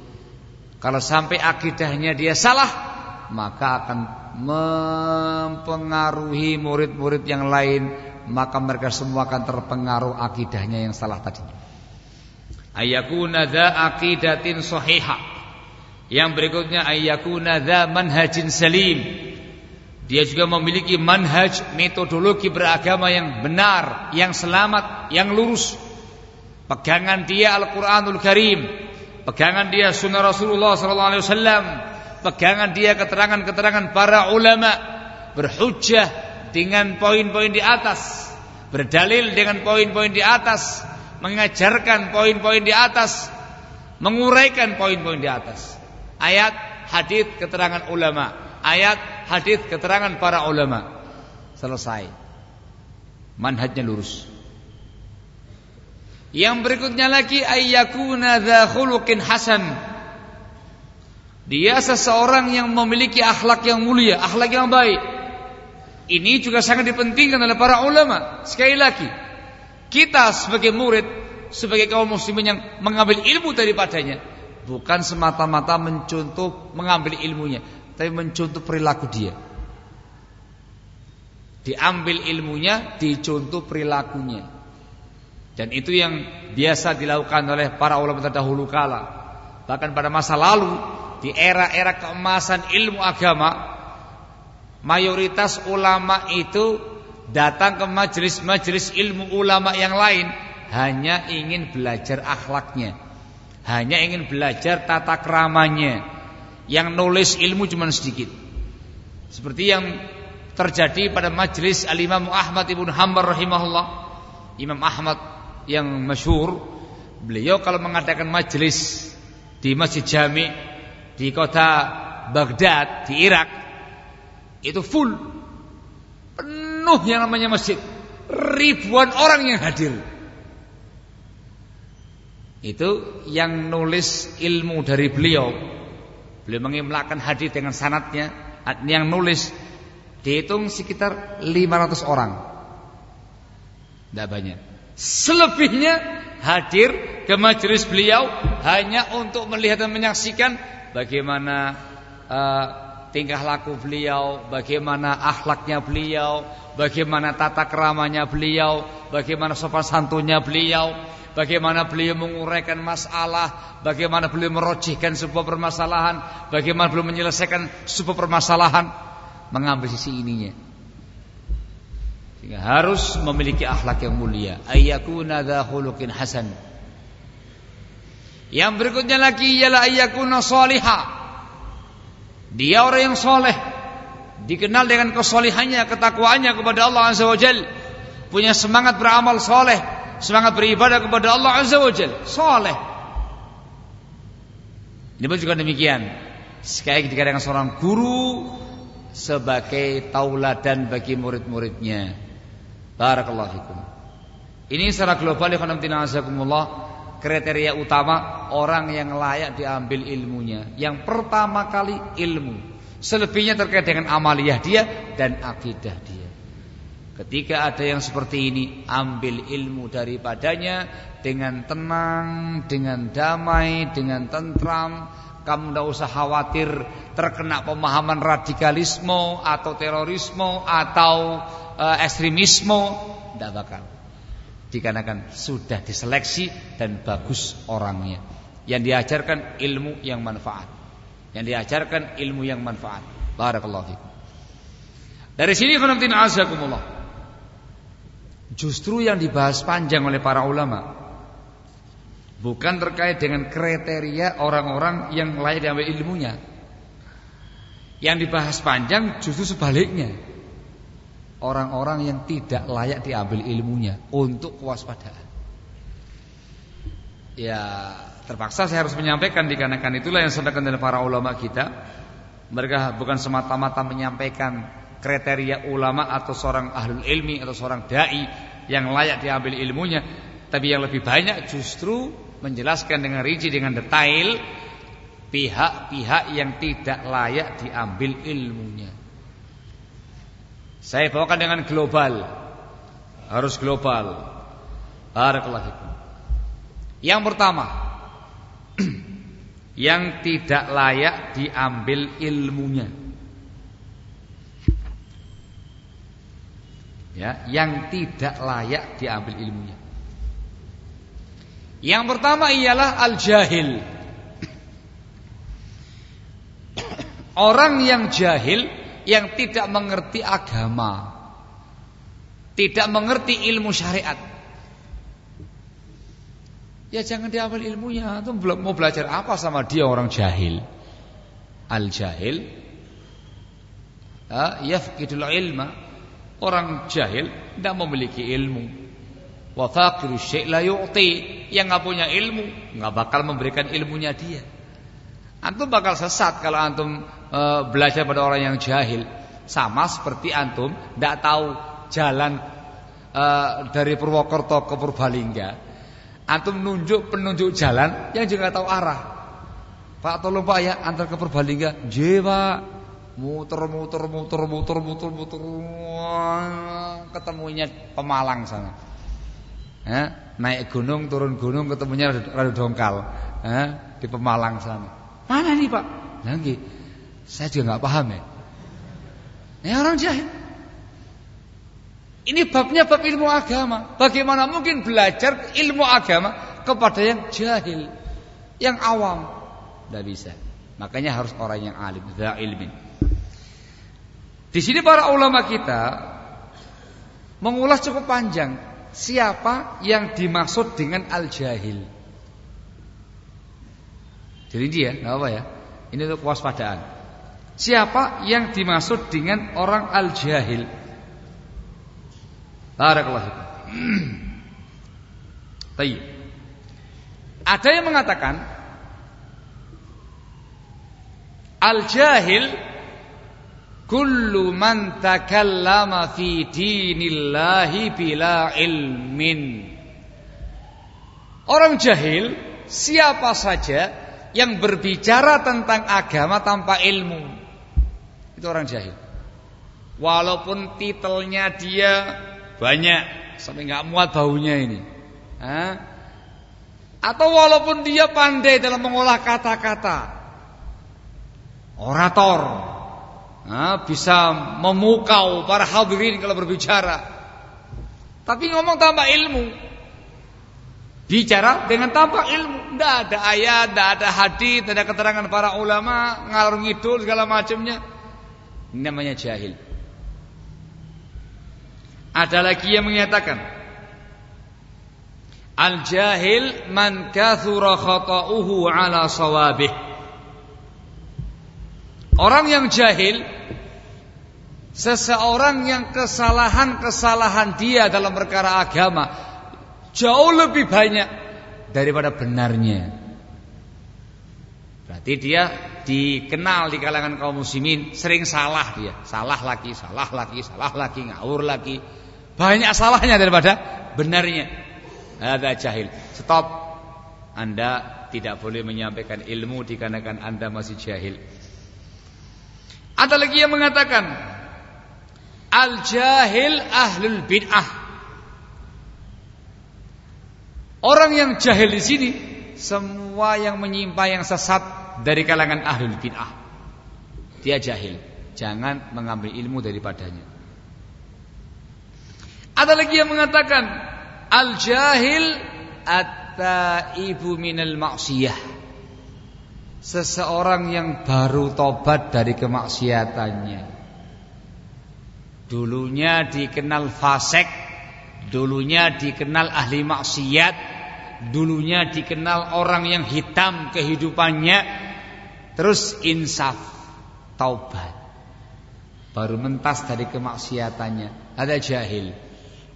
Kalau sampai akidahnya dia salah, maka akan mempengaruhi murid-murid yang lain, maka mereka semua akan terpengaruh akidahnya yang salah tadi. Ayakuna dza aqidatin sahihah. Yang berikutnya ayakuna dza manhajin salim dia juga memiliki manhaj metodologi beragama yang benar, yang selamat, yang lurus. Pegangan dia Al-Qur'anul Karim, pegangan dia sunnah Rasulullah sallallahu alaihi wasallam, pegangan dia keterangan-keterangan para ulama, berhujjah dengan poin-poin di atas, berdalil dengan poin-poin di atas, mengajarkan poin-poin di atas, menguraikan poin-poin di atas. Ayat, hadis, keterangan ulama ayat, hadis, keterangan para ulama. Selesai. Manhajnya lurus. Yang berikutnya lagi ayyakuna dza khuluqin hasan. Dia seseorang yang memiliki akhlak yang mulia, akhlak yang baik. Ini juga sangat dipentingkan oleh para ulama. Sekali lagi, kita sebagai murid, sebagai kaum muslimin yang mengambil ilmu daripadanya, bukan semata-mata mencontoh mengambil ilmunya, tapi mencontoh perilaku dia. Diambil ilmunya, dicontoh perilakunya. Dan itu yang biasa dilakukan oleh para ulama terdahulu kala. Bahkan pada masa lalu, di era-era keemasan ilmu agama, mayoritas ulama itu datang ke majelis-majelis ilmu ulama yang lain hanya ingin belajar akhlaknya, hanya ingin belajar tata keramanya, yang nulis ilmu cuma sedikit. Seperti yang terjadi pada majelis Al-Imam Ahmad Ibn Hanbal rahimahullah. Imam Ahmad yang masyhur, beliau kalau mengadakan majelis di Masjid Jami di kota Baghdad di Irak itu full. Penuh yang namanya masjid. Ribuan orang yang hadir. Itu yang nulis ilmu dari beliau. Beliau mengimlakan hadis dengan sanatnya. Yang nulis dihitung sekitar 500 orang. Tidak banyak. Selebihnya hadir ke majelis beliau hanya untuk melihat dan menyaksikan bagaimana uh, tingkah laku beliau, bagaimana akhlaknya beliau, bagaimana tata keramanya beliau, bagaimana sopan santunnya beliau, bagaimana beliau menguraikan masalah, bagaimana beliau merojihkan sebuah permasalahan, bagaimana beliau menyelesaikan sebuah permasalahan, mengambil sisi ininya. Sehingga harus memiliki akhlak yang mulia. Ayyakuna dha khuluqin hasan. Yang berikutnya lagi ialah ayyakuna salihah. Dia orang yang soleh. Dikenal dengan kesolihannya, ketakwaannya kepada Allah Azza wa Jal. Punya semangat beramal soleh. Semangat beribadah kepada Allah Azza wa Jal. Soleh. Ini pun juga demikian. Sekali dikatakan seorang guru sebagai tauladan bagi murid-muridnya. Barakallahu fikum. Ini secara global ya azakumullah kriteria utama orang yang layak diambil ilmunya. Yang pertama kali ilmu. Selebihnya terkait dengan amaliyah dia dan akidah dia. Ketika ada yang seperti ini, ambil ilmu daripadanya dengan tenang, dengan damai, dengan tentram. Kamu tidak usah khawatir terkena pemahaman radikalisme atau terorisme atau uh, ekstremisme tidak bakal dikarenakan sudah diseleksi dan bagus orangnya. Yang diajarkan ilmu yang manfaat. Yang diajarkan ilmu yang manfaat. Barakallahu fikum. Dari sini khonamtin azakumullah. Justru yang dibahas panjang oleh para ulama. Bukan terkait dengan kriteria orang-orang yang layak diambil ilmunya. Yang dibahas panjang justru sebaliknya orang-orang yang tidak layak diambil ilmunya untuk kewaspadaan. Ya, terpaksa saya harus menyampaikan dikarenakan itulah yang disampaikan oleh para ulama kita. Mereka bukan semata-mata menyampaikan kriteria ulama atau seorang ahlul ilmi atau seorang dai yang layak diambil ilmunya, tapi yang lebih banyak justru menjelaskan dengan rinci dengan detail pihak-pihak yang tidak layak diambil ilmunya. Saya bawakan dengan global. Harus global. Barakallahu fikum. Yang pertama, <clears throat> yang tidak layak diambil ilmunya. Ya, yang tidak layak diambil ilmunya. Yang pertama ialah al-jahil. <clears throat> Orang yang jahil yang tidak mengerti agama, tidak mengerti ilmu syariat. Ya jangan diambil ilmunya, itu mau belajar apa sama dia orang jahil. Al jahil yafqidul ilma. Orang jahil tidak memiliki ilmu. Wa faqiru syai' la yu'ti. Yang nggak punya ilmu nggak bakal memberikan ilmunya dia. Antum bakal sesat kalau antum e, belajar pada orang yang jahil. Sama seperti antum tidak tahu jalan e, dari Purwokerto ke Purbalingga. Antum nunjuk penunjuk jalan yang juga tahu arah. Pak tolong Pak ya antar ke Purbalingga. Je Pak. Muter muter muter muter muter muter ketemunya Pemalang sana. Ya, naik gunung turun gunung ketemunya rada dongkal ya, di Pemalang sana. Mana nih Pak? Lagi. Saya juga nggak paham ya. Ini orang jahil. Ini babnya bab ilmu agama. Bagaimana mungkin belajar ilmu agama kepada yang jahil, yang awam? Tidak bisa. Makanya harus orang yang alim, za ilmin. Di sini para ulama kita mengulas cukup panjang siapa yang dimaksud dengan al-jahil. Jadi dia, nggak apa ya. Ini untuk kewaspadaan. Siapa yang dimaksud dengan orang al-jahil? Barakallahu Tayyib. <clears throat> Ada yang mengatakan al-jahil kullu man takallama fi dinillahi bila ilmin. Orang jahil siapa saja yang berbicara tentang agama tanpa ilmu. Itu orang jahil. Walaupun titelnya dia banyak sampai nggak muat baunya ini. Hah? Atau walaupun dia pandai dalam mengolah kata-kata. Orator. Nah, bisa memukau para hadirin kalau berbicara. Tapi ngomong tanpa ilmu. Bicara dengan tanpa ilmu, tidak ada ayat, tidak ada hadis, tidak ada keterangan para ulama, ngalur ngidul segala macamnya. Namanya jahil. Ada lagi yang menyatakan Al-jahil man kathura khata'uhu ala sawabih. Orang yang jahil seseorang yang kesalahan-kesalahan dia dalam perkara agama jauh lebih banyak daripada benarnya. Berarti dia dikenal di kalangan kaum muslimin sering salah dia, salah lagi, salah lagi, salah lagi, ngawur lagi. Banyak salahnya daripada benarnya. Ada jahil. Stop. Anda tidak boleh menyampaikan ilmu dikarenakan Anda masih jahil. Ada lagi yang mengatakan al-jahil ahlul bid'ah. Orang yang jahil di sini semua yang menyimpang yang sesat dari kalangan ahlul bid'ah. Dia jahil. Jangan mengambil ilmu daripadanya. Ada lagi yang mengatakan al-jahil at-taibu minal maksiyah. Seseorang yang baru tobat dari kemaksiatannya. Dulunya dikenal fasik, dulunya dikenal ahli maksiat, dulunya dikenal orang yang hitam kehidupannya, terus insaf, taubat. Baru mentas dari kemaksiatannya. Ada jahil.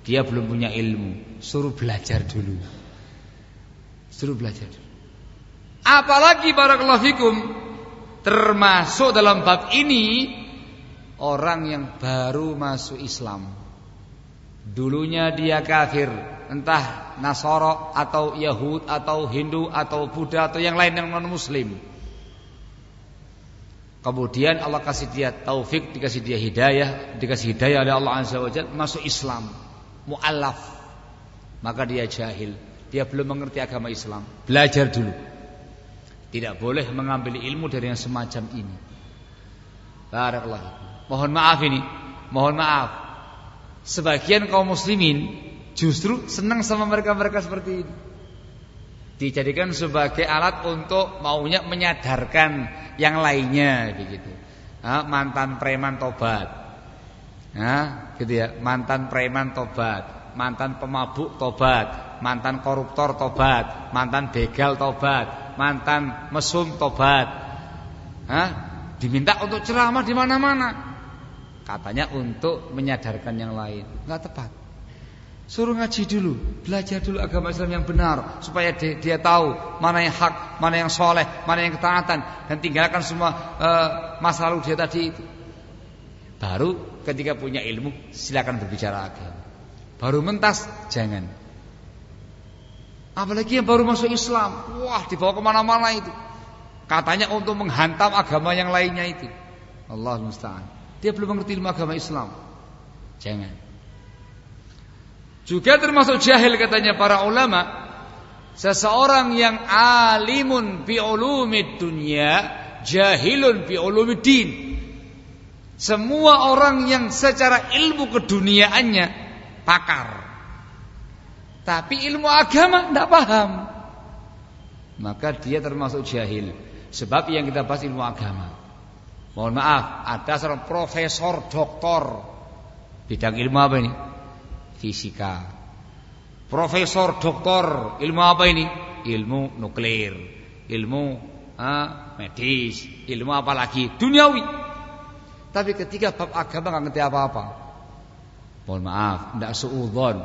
Dia belum punya ilmu, suruh belajar dulu. Suruh belajar. Apalagi barakallahu fikum termasuk dalam bab ini orang yang baru masuk Islam. Dulunya dia kafir, entah Nasara atau Yahud atau Hindu atau Buddha atau yang lain yang non muslim. Kemudian Allah kasih dia taufik, dikasih dia hidayah, dikasih hidayah oleh Allah Azza wa Jalla masuk Islam mu'allaf. Maka dia jahil. Dia belum mengerti agama Islam. Belajar dulu. Tidak boleh mengambil ilmu dari yang semacam ini. Barakallah mohon maaf ini. Mohon maaf. Sebagian kaum muslimin justru senang sama mereka-mereka seperti ini dijadikan sebagai alat untuk maunya menyadarkan yang lainnya begitu mantan preman tobat Nah, gitu ya. Mantan preman tobat, mantan pemabuk tobat, mantan koruptor tobat, mantan begal tobat, mantan mesum tobat. Hah? Diminta untuk ceramah di mana-mana. Katanya untuk menyadarkan yang lain. Enggak tepat. Suruh ngaji dulu, belajar dulu agama Islam yang benar supaya dia, tahu mana yang hak, mana yang soleh, mana yang ketaatan dan tinggalkan semua uh, masa lalu dia tadi itu. Baru ketika punya ilmu silakan berbicara agama. Baru mentas jangan. Apalagi yang baru masuk Islam, wah dibawa ke mana-mana itu. Katanya untuk menghantam agama yang lainnya itu. Allah musta'an. Dia belum mengerti ilmu agama Islam. Jangan. Juga termasuk jahil katanya para ulama. Seseorang yang alimun bi ulumid dunya, jahilun bi ulumid din. Semua orang yang secara ilmu keduniaannya pakar. Tapi ilmu agama tidak paham. Maka dia termasuk jahil. Sebab yang kita bahas ilmu agama. Mohon maaf, ada seorang profesor doktor bidang ilmu apa ini? Fisika. Profesor doktor ilmu apa ini? Ilmu nuklir, ilmu medis, ilmu apa lagi? Duniawi. Tapi ketika bab agama nggak ngerti apa-apa. Mohon maaf, tidak suudzon.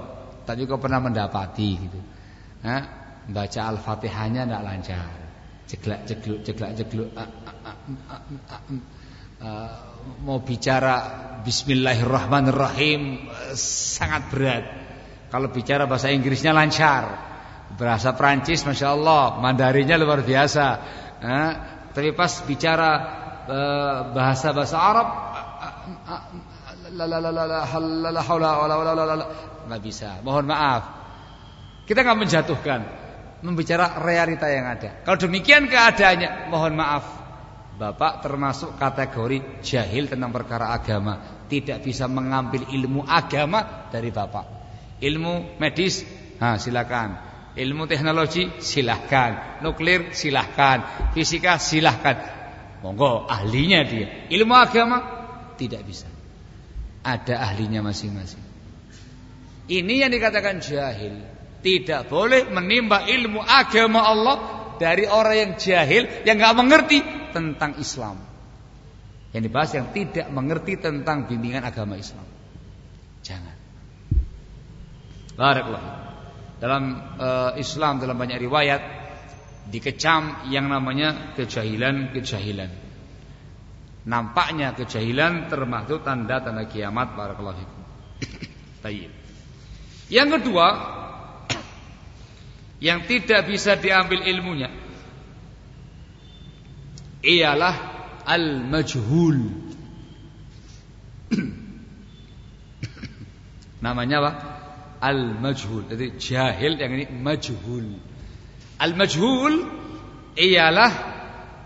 Tapi kau pernah mendapati gitu. Hah? Baca Al-Fatihahnya tidak lancar. Jegluk. Ah, ah, ah, mau bicara Bismillahirrahmanirrahim sangat berat. Kalau bicara bahasa Inggrisnya lancar. Bahasa Prancis Masya Allah Mandarinnya luar biasa Tapi pas bicara Arab haula wala wala wala nggak bisa. Mohon maaf. Kita nggak menjatuhkan, membicara realita yang ada. Kalau demikian keadaannya, mohon maaf. Bapak termasuk kategori jahil tentang perkara agama, tidak bisa mengambil ilmu agama dari Bapak. Ilmu medis, nah silakan. Ilmu teknologi silahkan Nuklir silahkan Fisika silahkan Monggo ahlinya dia. Ilmu agama tidak bisa. Ada ahlinya masing-masing. Ini yang dikatakan jahil. Tidak boleh menimba ilmu agama Allah dari orang yang jahil yang nggak mengerti tentang Islam. Yang dibahas yang tidak mengerti tentang bimbingan agama Islam. Jangan. Barakallahu. Dalam uh, Islam dalam banyak riwayat dikecam yang namanya kejahilan-kejahilan. Nampaknya kejahilan termasuk tanda-tanda kiamat barakallahu. Yang kedua, yang tidak bisa diambil ilmunya ialah al-majhul. Namanya apa? Al-majhul. Jadi jahil yang ini majhul. Al-majhul ialah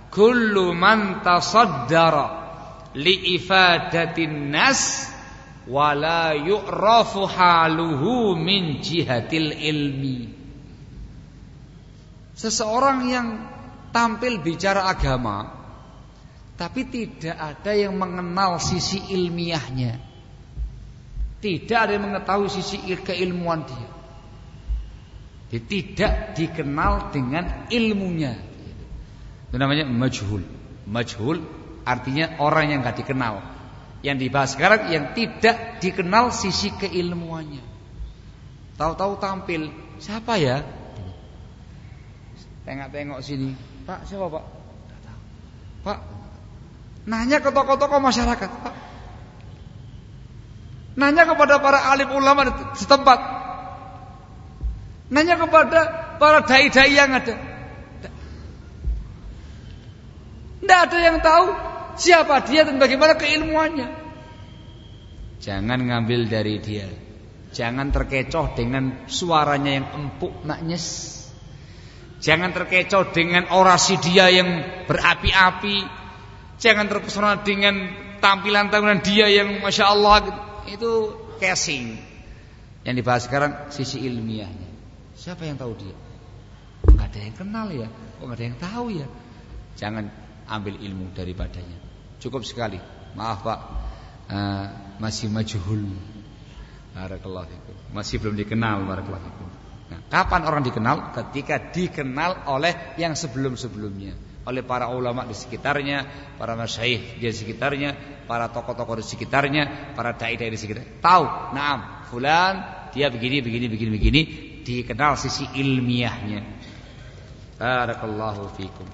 kullu man tasaddara li ifadatin nas wala yu'rafu haluhu min jihatil ilmi. Seseorang yang tampil bicara agama tapi tidak ada yang mengenal sisi ilmiahnya. Tidak ada yang mengetahui sisi keilmuan dia. Dia tidak dikenal dengan ilmunya. Itu namanya majhul. Majhul artinya orang yang gak dikenal. Yang dibahas sekarang yang tidak dikenal sisi keilmuannya. Tahu-tahu tampil, siapa ya? Tengok-tengok sini. Pak, siapa Pak? Pak, nanya ke tokoh-tokoh masyarakat, Pak. Nanya kepada para alim ulama setempat. Nanya kepada para dai-dai yang ada. Tidak ada yang tahu siapa dia dan bagaimana keilmuannya. Jangan ngambil dari dia. Jangan terkecoh dengan suaranya yang empuk naknyes. Jangan terkecoh dengan orasi dia yang berapi-api. Jangan terpesona dengan tampilan-tampilan dia yang masya Allah itu casing. Yang dibahas sekarang sisi ilmiahnya. Siapa yang tahu dia? Enggak ada yang kenal ya. Kok ada yang tahu ya? Jangan ambil ilmu daripadanya. Cukup sekali. Maaf Pak. Uh, masih majhul. Barakallahu. Masih belum dikenal barakallahu. Nah, kapan orang dikenal? Ketika dikenal oleh yang sebelum-sebelumnya oleh para ulama di sekitarnya, para masyaikh di sekitarnya, para tokoh-tokoh di sekitarnya, para dai-dai di sekitarnya. Tahu, naam, fulan dia begini begini begini begini, dikenal sisi ilmiahnya. Barakallahu fikum.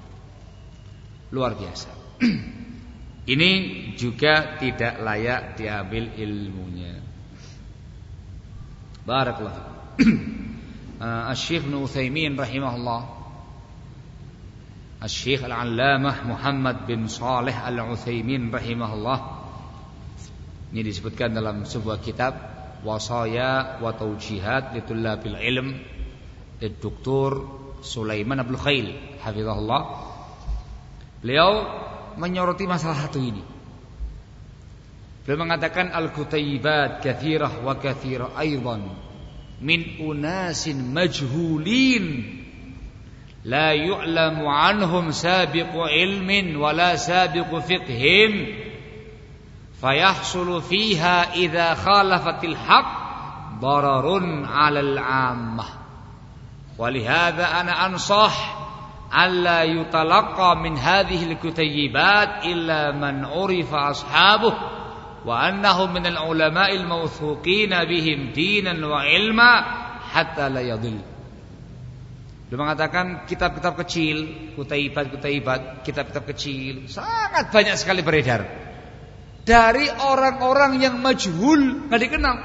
Luar biasa. <clears throat> Ini juga tidak layak diambil ilmunya. Barakallahu. <clears throat> Uh, Asy-Syaikh Ibnu Utsaimin rahimahullah Asy-Syaikh Al-Allamah Muhammad bin Saleh Al-Utsaimin rahimahullah ini disebutkan dalam sebuah kitab wasaya wa taujihat litullabil ilm Dr. Sulaiman Abdul Khail hafizahullah beliau menyoroti masalah satu ini beliau mengatakan al-kutaibat kathirah wa kathirah aidan من أناس مجهولين لا يعلم عنهم سابق علم ولا سابق فقههم فيحصل فيها إذا خالفت الحق ضرر على العامة. ولهذا أنا أنصح ألا لا يتلقى من هذه الكتيبات إلا من عرف أصحابه min al-ulama'il mawthuqina bihim dinan wa ilma hatta la yadhil Dia mengatakan kitab-kitab kecil, kutaibat-kutaibat, kitab-kitab kecil sangat banyak sekali beredar dari orang-orang yang majhul, nggak dikenal.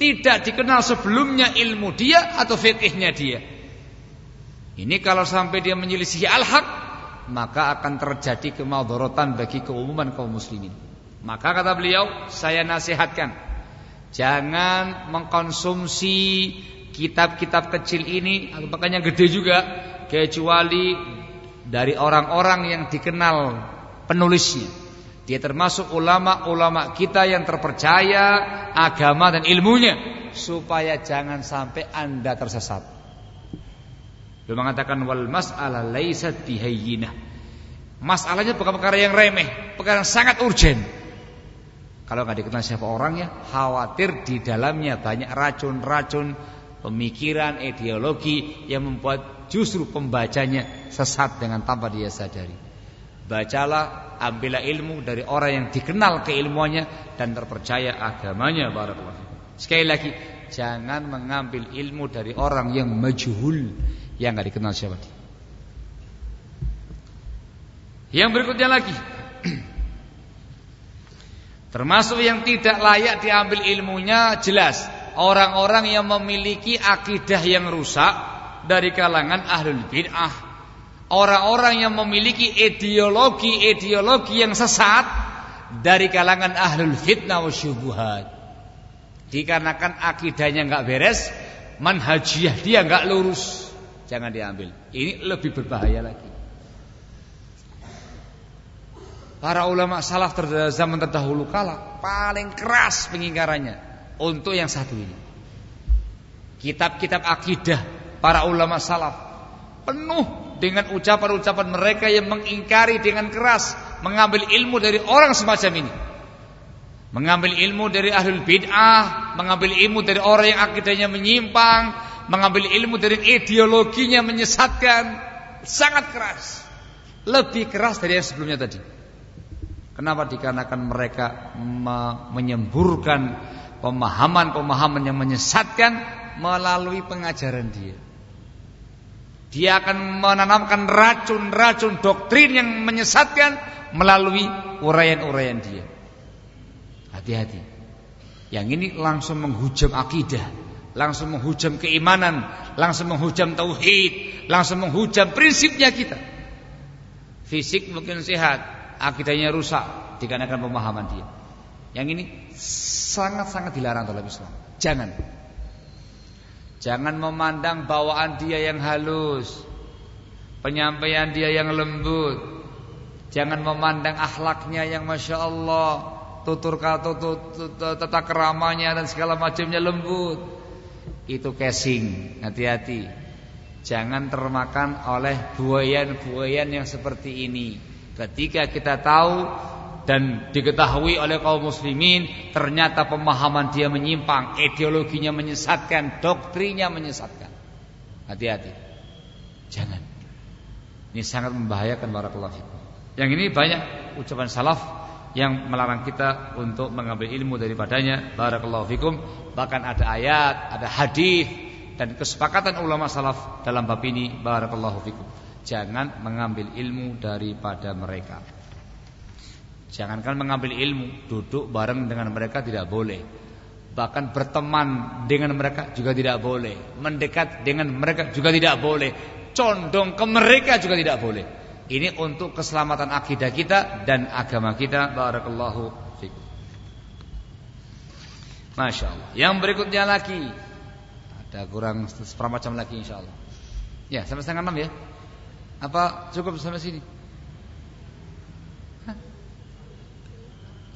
Tidak dikenal sebelumnya ilmu dia atau fikihnya dia. Ini kalau sampai dia menyelisihi al-haq, maka akan terjadi kemaudorotan bagi keumuman kaum muslimin. Maka kata beliau, saya nasihatkan, jangan mengkonsumsi kitab-kitab kecil ini, makanya gede juga, kecuali dari orang-orang yang dikenal penulisnya. Dia termasuk ulama-ulama kita yang terpercaya agama dan ilmunya supaya jangan sampai Anda tersesat. Dia mengatakan wal mas'alah laisat bihayyinah. Masalahnya bukan perkara yang remeh, perkara yang sangat urgen. Kalau nggak dikenal siapa orangnya, khawatir di dalamnya banyak racun-racun pemikiran, ideologi yang membuat justru pembacanya sesat dengan tanpa dia sadari. Bacalah, ambillah ilmu dari orang yang dikenal keilmuannya dan terpercaya agamanya barakallahu. Sekali lagi, jangan mengambil ilmu dari orang yang majhul yang nggak dikenal siapa dia. Yang berikutnya lagi <clears throat> Termasuk yang tidak layak diambil ilmunya jelas. Orang-orang yang memiliki akidah yang rusak Dari kalangan ahlul bid'ah. Orang-orang yang memiliki ideologi-ideologi yang sesat Dari kalangan ahlul fitnah wa syubuhat. Dikarenakan akidahnya nggak beres Manhajiah dia nggak lurus. Jangan diambil. Ini lebih berbahaya lagi Para ulama salaf zaman terdahulu kala paling keras pengingkarannya untuk yang satu ini. Kitab-kitab akidah para ulama salaf penuh dengan ucapan-ucapan mereka yang mengingkari dengan keras mengambil ilmu dari orang semacam ini. Mengambil ilmu dari ahlul bid'ah, mengambil ilmu dari orang yang akidahnya menyimpang, mengambil ilmu dari ideologinya menyesatkan, sangat keras. Lebih keras dari yang sebelumnya tadi. Kenapa? Dikarenakan mereka menyemburkan pemahaman-pemahaman yang menyesatkan melalui pengajaran dia. Dia akan menanamkan racun-racun doktrin yang menyesatkan melalui uraian-uraian dia. Hati-hati. Yang ini langsung menghujam akidah, langsung menghujam keimanan, langsung menghujam tauhid, langsung menghujam prinsipnya kita. Fisik mungkin sehat, akidahnya rusak dikarenakan pemahaman dia. Yang ini sangat-sangat dilarang dalam Islam. Jangan. Jangan memandang bawaan dia yang halus. Penyampaian dia yang lembut. Jangan memandang akhlaknya yang Masya Allah. Tutur kata, tata keramanya dan segala macamnya lembut. Itu casing. Hati-hati. Jangan termakan oleh buayan-buayan yang seperti ini. Ketika kita tahu dan diketahui oleh kaum muslimin ternyata pemahaman dia menyimpang, ideologinya menyesatkan, doktrinya menyesatkan. Hati-hati. Jangan. Ini sangat membahayakan barakallahu fikum. Yang ini banyak ucapan salaf yang melarang kita untuk mengambil ilmu daripadanya barakallahu fikum. Bahkan ada ayat, ada hadis dan kesepakatan ulama salaf dalam bab ini barakallahu fikum jangan mengambil ilmu daripada mereka. Jangankan mengambil ilmu, duduk bareng dengan mereka tidak boleh. Bahkan berteman dengan mereka juga tidak boleh. Mendekat dengan mereka juga tidak boleh. Condong ke mereka juga tidak boleh. Ini untuk keselamatan akidah kita dan agama kita. Barakallahu fikum. Masya Allah. Yang berikutnya lagi. Ada kurang seperempat jam lagi insya Allah. Ya, sampai setengah enam ya. Apa? Cukup sampai sini?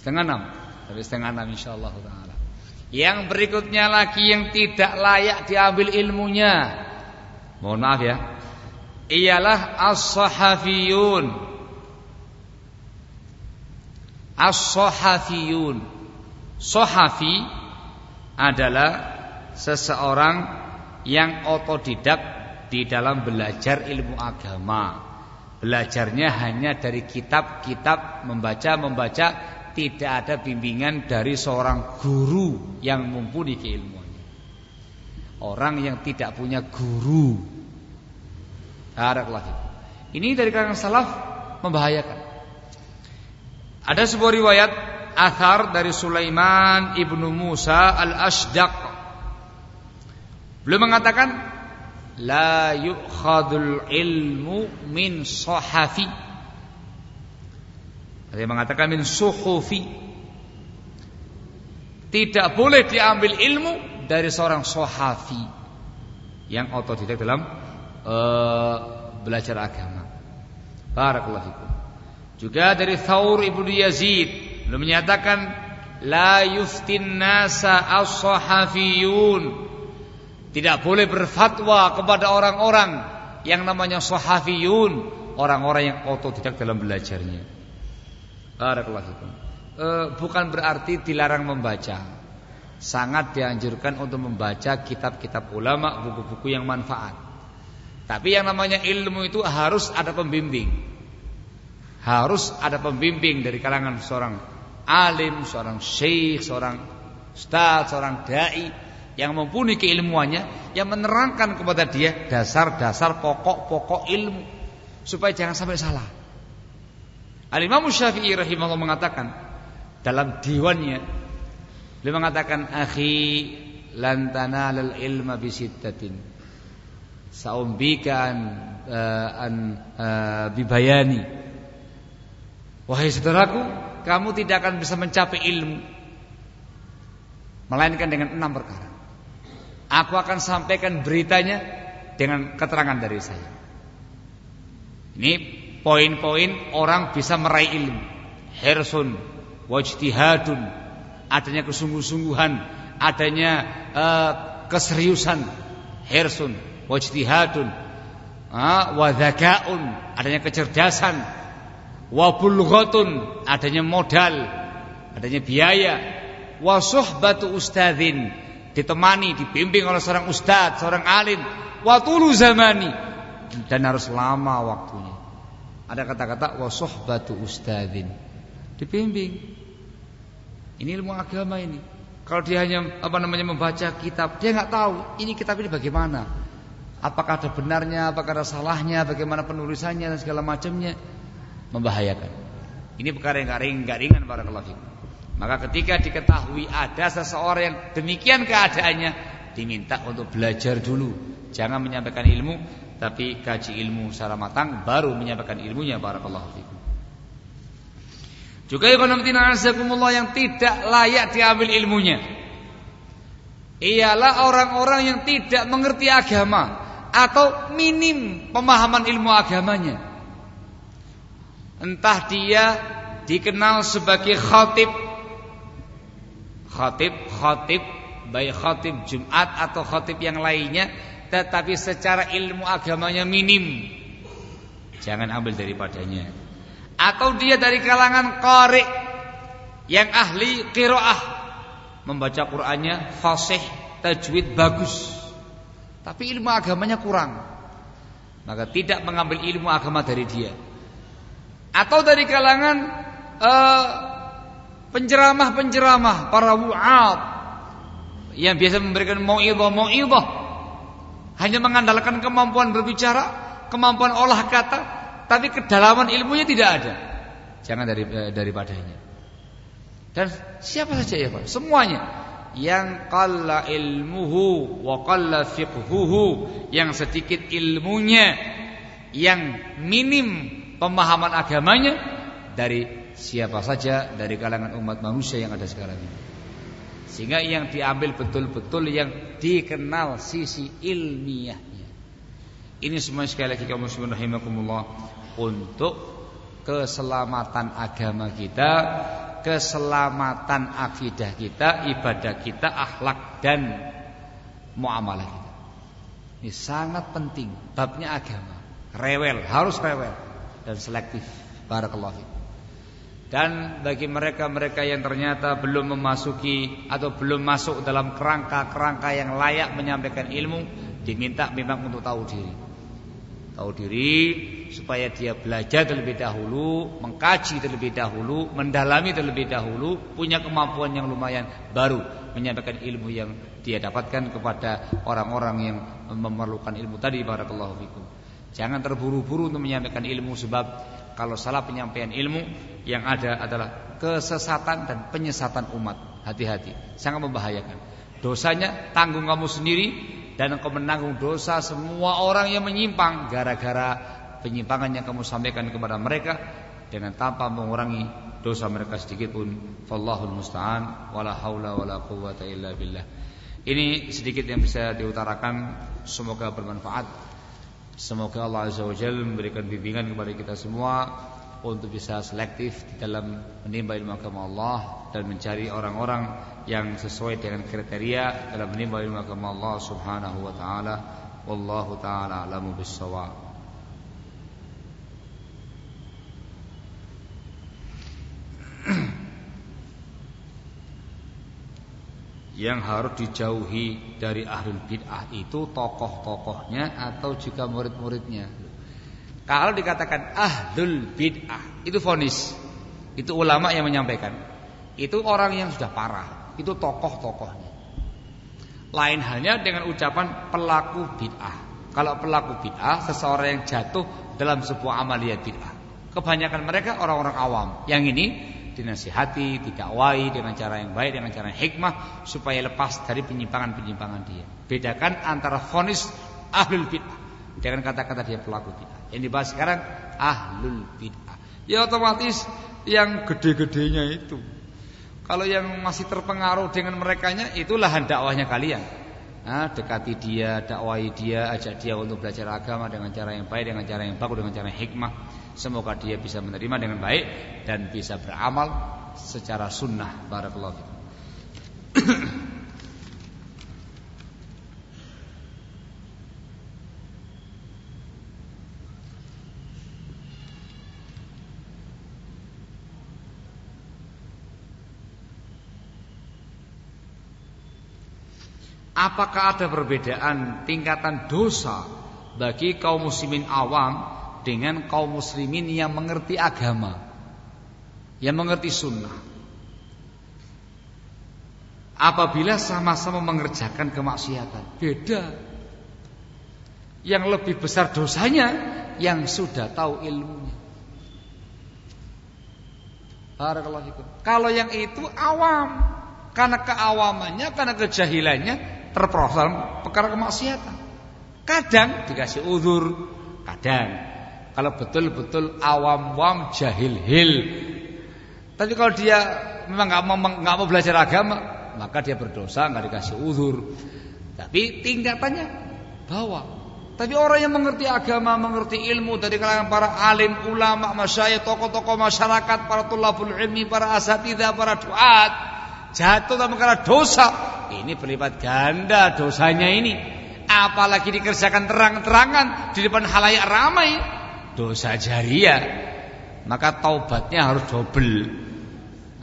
Setengah enam. Tapi setengah enam insyaAllah ta'ala. Yang berikutnya lagi yang tidak layak diambil ilmunya. Mohon maaf ya. Ialah as-sahafiyun As-sahafiyun Sohafi adalah seseorang yang otodidak di dalam belajar ilmu agama. Belajarnya hanya dari kitab-kitab membaca-membaca tidak ada bimbingan dari seorang guru yang mumpuni keilmuannya. Orang yang tidak punya guru. Barakallahu Ini dari kalangan salaf membahayakan. Ada sebuah riwayat athar dari Sulaiman ibnu Musa al-Ashdaq. Beliau mengatakan la yu'khadul ilmu min sahafi. Ada mengatakan min suhufi. Tidak boleh diambil ilmu dari seorang sahafi yang otodidak dalam uh, belajar agama. Barakallahu fikum. Juga dari Thawr ibnu Yazid beliau menyatakan la yuftin nasa as-sahafiyun tidak boleh berfatwa kepada orang-orang yang namanya sahafiyun, orang-orang yang otodidak dalam belajarnya. Barakallahu e, bukan berarti dilarang membaca. Sangat dianjurkan untuk membaca kitab-kitab ulama, buku-buku yang manfaat. Tapi yang namanya ilmu itu harus ada pembimbing. Harus ada pembimbing dari kalangan seorang alim, seorang syekh, seorang ustaz, seorang dai yang mempunyai keilmuannya yang menerangkan kepada dia dasar-dasar pokok-pokok ilmu. Supaya jangan sampai salah. Al-Imam Syafi'i rahimahullah mengatakan dalam diwannya beliau mengatakan akhi lan tanalal ilma bisittatin saumbika an, uh, an uh, bibayani wahai saudaraku kamu tidak akan bisa mencapai ilmu melainkan dengan enam perkara aku akan sampaikan beritanya dengan keterangan dari saya ini poin-poin orang bisa meraih ilmu. Hersun, wajtihadun, adanya kesungguh-sungguhan, adanya uh, keseriusan. Hersun, wajtihadun, uh, wadhakaun, adanya kecerdasan. Wabulghatun, adanya modal, adanya biaya. Wasuhbatu ustadzin, ditemani, dibimbing oleh seorang ustadz, seorang alim. Watulu zamani, dan harus lama waktunya. Ada kata-kata batu ustadzin. Dibimbing. Ini ilmu agama ini. Kalau dia hanya apa namanya membaca kitab, dia nggak tahu ini kitab ini bagaimana. Apakah ada benarnya, apakah ada salahnya, bagaimana penulisannya dan segala macamnya, membahayakan. Ini perkara yang nggak ringan, nggak ringan para fikum. Maka ketika diketahui ada seseorang yang demikian keadaannya, diminta untuk belajar dulu. Jangan menyampaikan ilmu tapi kaji ilmu secara matang baru menyampaikan ilmunya barakallahu fikum. Juga yang tidak layak diambil ilmunya ialah orang-orang yang tidak mengerti agama atau minim pemahaman ilmu agamanya. Entah dia dikenal sebagai khatib khatib khatib baik khatib Jumat atau khatib yang lainnya tetapi secara ilmu agamanya minim. Jangan ambil daripadanya. Atau dia dari kalangan qari yang ahli qiraah, membaca Qur'annya fasih, tajwid bagus. Tapi ilmu agamanya kurang. Maka tidak mengambil ilmu agama dari dia. Atau dari kalangan uh, penceramah-penceramah, para wu'ad yang biasa memberikan mau'idhah mau'idhah hanya mengandalkan kemampuan berbicara, kemampuan olah kata, tapi kedalaman ilmunya tidak ada. Jangan dari eh, daripadanya. Dan siapa saja ya Pak? Semuanya yang qalla ilmuhu wa qalla fiqhuhu, yang sedikit ilmunya, yang minim pemahaman agamanya dari siapa saja dari kalangan umat manusia yang ada sekarang ini. Sehingga yang diambil betul-betul yang dikenal sisi ilmiahnya. Ini semua sekali lagi kaum muslimin rahimakumullah untuk keselamatan agama kita, keselamatan akidah kita, ibadah kita, akhlak dan muamalah kita. Ini sangat penting babnya agama. Rewel, harus rewel dan selektif. Barakallahu dan bagi mereka-mereka yang ternyata belum memasuki atau belum masuk dalam kerangka-kerangka yang layak menyampaikan ilmu, diminta memang untuk tahu diri. Tahu diri supaya dia belajar terlebih dahulu, mengkaji terlebih dahulu, mendalami terlebih dahulu, punya kemampuan yang lumayan baru menyampaikan ilmu yang dia dapatkan kepada orang-orang yang memerlukan ilmu tadi barakallahu fikum. Jangan terburu-buru untuk menyampaikan ilmu sebab kalau salah penyampaian ilmu yang ada adalah kesesatan dan penyesatan umat. Hati-hati, sangat membahayakan. Dosanya tanggung kamu sendiri dan engkau menanggung dosa semua orang yang menyimpang gara-gara penyimpangan yang kamu sampaikan kepada mereka dengan tanpa mengurangi dosa mereka sedikit pun. Fallahul musta'an wala haula wala quwwata illa billah. Ini sedikit yang bisa diutarakan semoga bermanfaat Semoga Allah Azza wa Jalla memberikan bimbingan kepada kita semua untuk bisa selektif di dalam menimba ilmu agama Allah dan mencari orang-orang yang sesuai dengan kriteria dalam menimba ilmu agama Allah Subhanahu wa taala. Wallahu taala alamu bissawab. Yang harus dijauhi dari ahlul bid'ah itu tokoh-tokohnya atau juga murid-muridnya. Kalau dikatakan ahlul bid'ah itu fonis, itu ulama yang menyampaikan. Itu orang yang sudah parah, itu tokoh-tokohnya. Lain halnya dengan ucapan pelaku bid'ah. Kalau pelaku bid'ah seseorang yang jatuh dalam sebuah amaliyah bid'ah. Kebanyakan mereka orang-orang awam. Yang ini dinasihati, didakwai dengan cara yang baik, dengan cara yang hikmah supaya lepas dari penyimpangan-penyimpangan dia. Bedakan antara fonis ahlul bid'ah dengan kata-kata dia pelaku bid'ah. Yang dibahas sekarang ahlul bid'ah. Ya otomatis yang gede-gedenya itu. Kalau yang masih terpengaruh dengan merekanya itu lahan dakwahnya kalian. Nah, dekati dia, dakwai dia, ajak dia untuk belajar agama dengan cara yang baik, dengan cara yang bagus, dengan cara yang hikmah. Semoga dia bisa menerima dengan baik dan bisa beramal secara sunnah. Barakallahu fikum. Apakah ada perbedaan tingkatan dosa bagi kaum muslimin awam dengan kaum muslimin yang mengerti agama, yang mengerti sunnah? Apabila sama-sama mengerjakan kemaksiatan, beda. Yang lebih besar dosanya yang sudah tahu ilmunya. Kalau yang itu awam, karena keawamannya, karena kejahilannya, terperosok perkara kemaksiatan. Kadang dikasih uzur, kadang kalau betul-betul awam-wam jahil-hil. Tapi kalau dia memang nggak mau mau belajar agama, maka dia berdosa nggak dikasih uzur. Tapi tingkatannya bawah. Tapi orang yang mengerti agama, mengerti ilmu dari kalangan para alim, ulama, masyayikh, tokoh-tokoh masyarakat, para tulabul ilmi, para asatidah, para duat, jatuh dalam perkara dosa, ini berlipat ganda dosanya ini. Apalagi dikerjakan terang-terangan di depan halayak ramai, dosa jariah. Maka taubatnya harus double.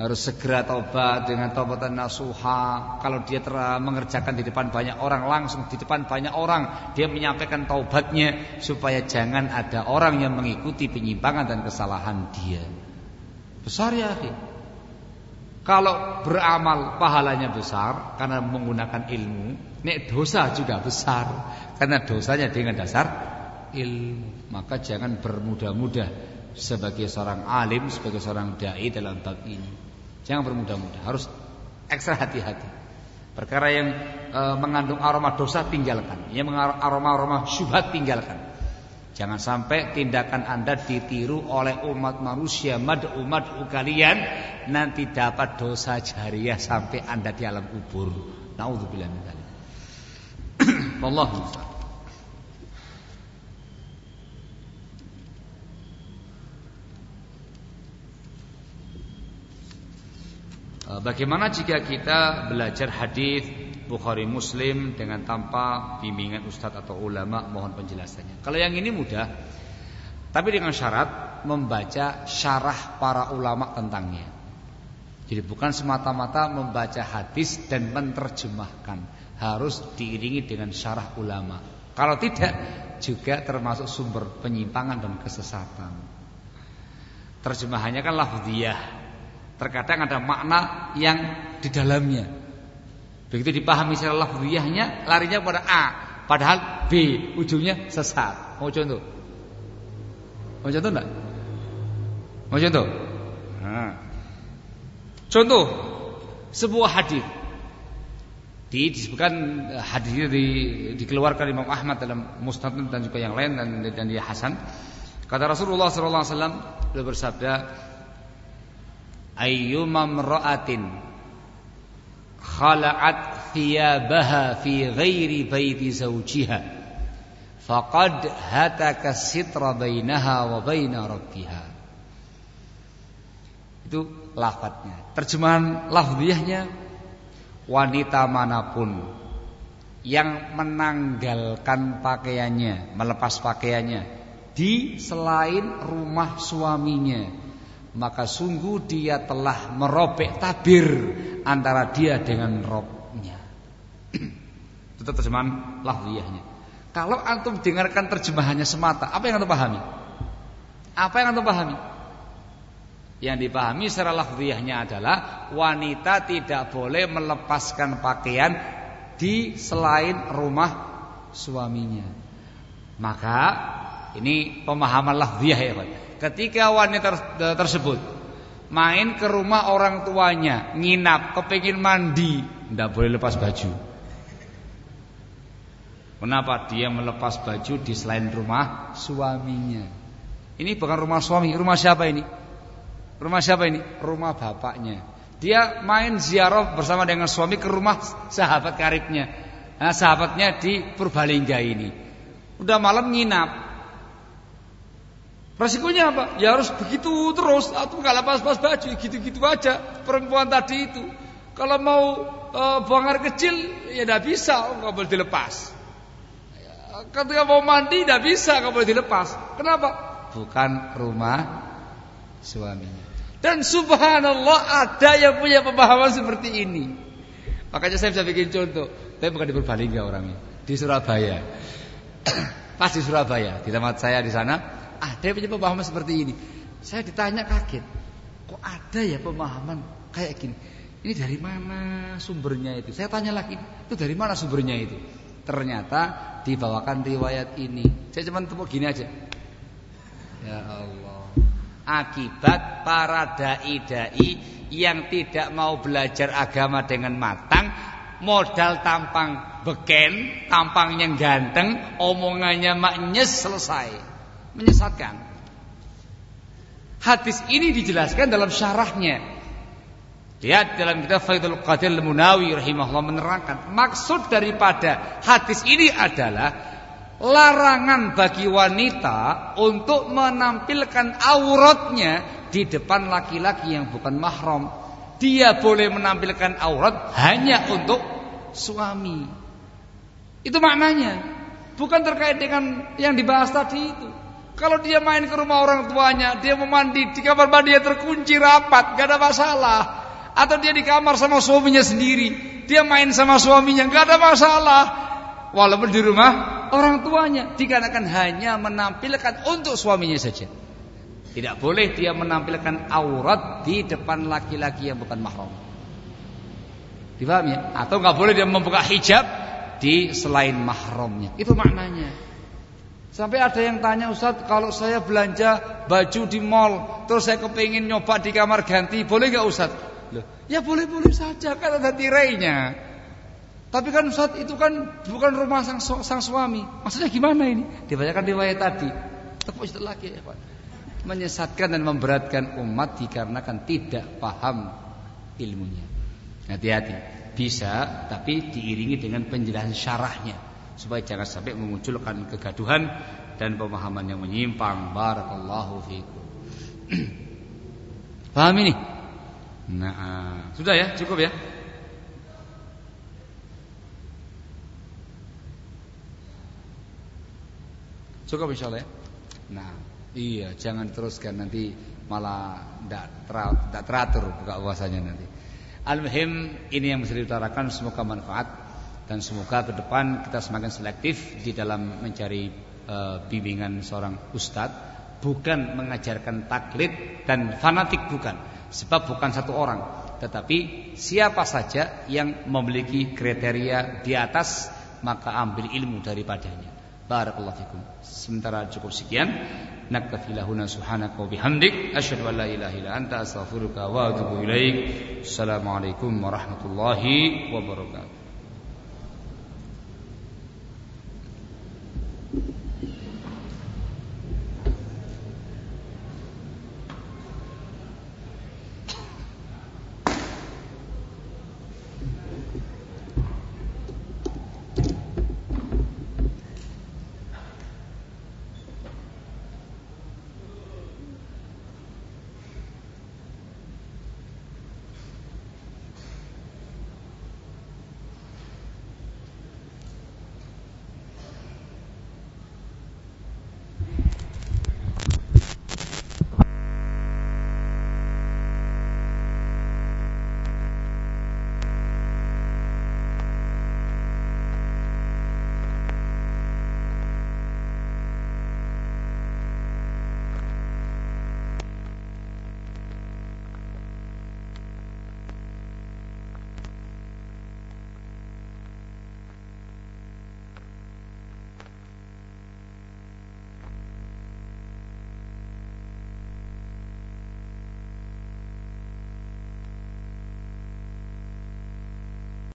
Harus segera taubat dengan taubatan nasuha. Kalau dia telah mengerjakan di depan banyak orang langsung di depan banyak orang dia menyampaikan taubatnya supaya jangan ada orang yang mengikuti penyimpangan dan kesalahan dia. Besar ya, akhir. Kalau beramal pahalanya besar karena menggunakan ilmu, nek dosa juga besar karena dosanya dengan dasar ilmu. Maka jangan bermudah-mudah sebagai seorang alim, sebagai seorang dai dalam bab ini. Jangan bermudah-mudah, harus ekstra hati-hati. Perkara yang e, mengandung aroma dosa tinggalkan, yang mengandung aroma-aroma syubhat tinggalkan. Jangan sampai tindakan Anda ditiru oleh umat manusia mad'u mad'u kalian nanti dapat dosa jariah sampai Anda di alam kubur. Nauzubillah min dzalik. <clears throat> Wallahu Bagaimana jika kita belajar hadis Bukhari Muslim dengan tanpa bimbingan ustadz atau ulama mohon penjelasannya. Kalau yang ini mudah, tapi dengan syarat membaca syarah para ulama tentangnya. Jadi bukan semata-mata membaca hadis dan menerjemahkan, harus diiringi dengan syarah ulama. Kalau tidak juga termasuk sumber penyimpangan dan kesesatan. Terjemahannya kan lafziyah. Terkadang ada makna yang di dalamnya Begitu dipahami secara lafziyahnya larinya pada A, padahal B ujungnya sesat. Mau contoh? Mau contoh enggak? Mau contoh? Nah. Contoh sebuah hadis disebutkan eh, hadis ini di, dikeluarkan Imam Ahmad dalam Musnad dan juga yang lain dan dan dia Hasan. Kata Rasulullah wasallam beliau bersabda ayyumam ra'atin khala'at thiyabaha fi ghairi baiti zawjiha. Faqad hataka sitra bainaha wa baina rabbiha. Itu lafadznya. Terjemahan lafziyahnya wanita mana pun yang menanggalkan pakaiannya melepas pakaiannya di selain rumah suaminya maka sungguh dia telah merobek tabir antara dia dengan robnya. <clears throat> Itu terjemahan lafziyahnya. Kalau antum dengarkan terjemahannya semata, apa yang antum pahami? Apa yang antum pahami? Yang dipahami secara lafziyahnya adalah wanita tidak boleh melepaskan pakaian di selain rumah suaminya. Maka ini pemahaman lafziyah ya Pak. Ketika wanita tersebut main ke rumah orang tuanya, nginap, kepingin mandi, tidak boleh lepas baju. Kenapa dia melepas baju di selain rumah suaminya? Ini bukan rumah suami, rumah siapa ini? Rumah siapa ini? Rumah bapaknya. Dia main ziarah bersama dengan suami ke rumah sahabat karibnya. Nah, sahabatnya di Purbalingga ini. Udah malam nginap. Resikonya apa? Ya harus begitu terus. Atau nggak lepas-lepas baju, gitu-gitu aja. Perempuan tadi itu. Kalau mau e, buang air kecil, ya tidak bisa, nggak boleh dilepas. Ketika mau mandi tidak bisa kalau boleh dilepas. Kenapa? Bukan rumah suaminya. Dan subhanallah ada yang punya pemahaman seperti ini. Makanya saya bisa bikin contoh. Tapi bukan di Purbalingga orangnya, di Surabaya. <clears throat> Pas di Surabaya, di tempat saya di sana, ada punya pemahaman seperti ini. Saya ditanya kaget, kok ada ya pemahaman kayak gini? Ini dari mana sumbernya itu? Saya tanya lagi, itu dari mana sumbernya itu? Ternyata dibawakan riwayat ini. Saya cuma tepuk gini aja. Ya Allah. Akibat para dai-dai yang tidak mau belajar agama dengan matang, modal tampang beken, tampangnya ganteng, omongannya maknyes selesai. Menyesatkan. Hadis ini dijelaskan dalam syarahnya Lihat dalam kitab Faidul Qadir Munawi rahimahullah menerangkan maksud daripada hadis ini adalah larangan bagi wanita untuk menampilkan auratnya di depan laki-laki yang bukan mahram. Dia boleh menampilkan aurat hanya untuk suami. Itu maknanya. Bukan terkait dengan yang dibahas tadi itu. Kalau dia main ke rumah orang tuanya, dia memandi di kamar mandi dia terkunci rapat, gak ada masalah atau dia di kamar sama suaminya sendiri, dia main sama suaminya, nggak ada masalah. Walaupun di rumah orang tuanya dikarenakan hanya menampilkan untuk suaminya saja. Tidak boleh dia menampilkan aurat di depan laki-laki yang bukan mahram. Dipahami ya? Atau nggak boleh dia membuka hijab di selain mahramnya. Itu maknanya. Sampai ada yang tanya Ustaz kalau saya belanja baju di mall Terus saya kepingin nyoba di kamar ganti Boleh gak Ustaz? Loh, ya boleh-boleh saja kan ada tirainya. Tapi kan saat itu kan bukan rumah sang, sang suami. Maksudnya gimana ini? Dibacakan riwayat tadi. Tepuk lagi ya Pak. Menyesatkan dan memberatkan umat dikarenakan tidak paham ilmunya. Hati-hati. Bisa tapi diiringi dengan penjelasan syarahnya supaya jangan sampai memunculkan kegaduhan dan pemahaman yang menyimpang. Barakallahu fiikum. <clears throat> Paham ini? Nah, sudah ya, cukup ya. Cukup insya ya. Nah, iya, jangan teruskan nanti malah tidak ter, teratur buka puasanya nanti. Al-muhim ini yang mesti diutarakan semoga manfaat dan semoga ke depan kita semakin selektif di dalam mencari uh, bimbingan seorang ustadz. Bukan mengajarkan taklid dan fanatik bukan. Sebab bukan satu orang. Tetapi siapa saja yang memiliki kriteria di atas Maka ambil ilmu daripadanya. Barakallahu fikum. Sementara cukup sekian. Lahuna subhanaka wa bihamdik. Asyadu an la ilaha illa anta astaghfiruka wa atubu ilaik. Assalamualaikum warahmatullahi wabarakatuh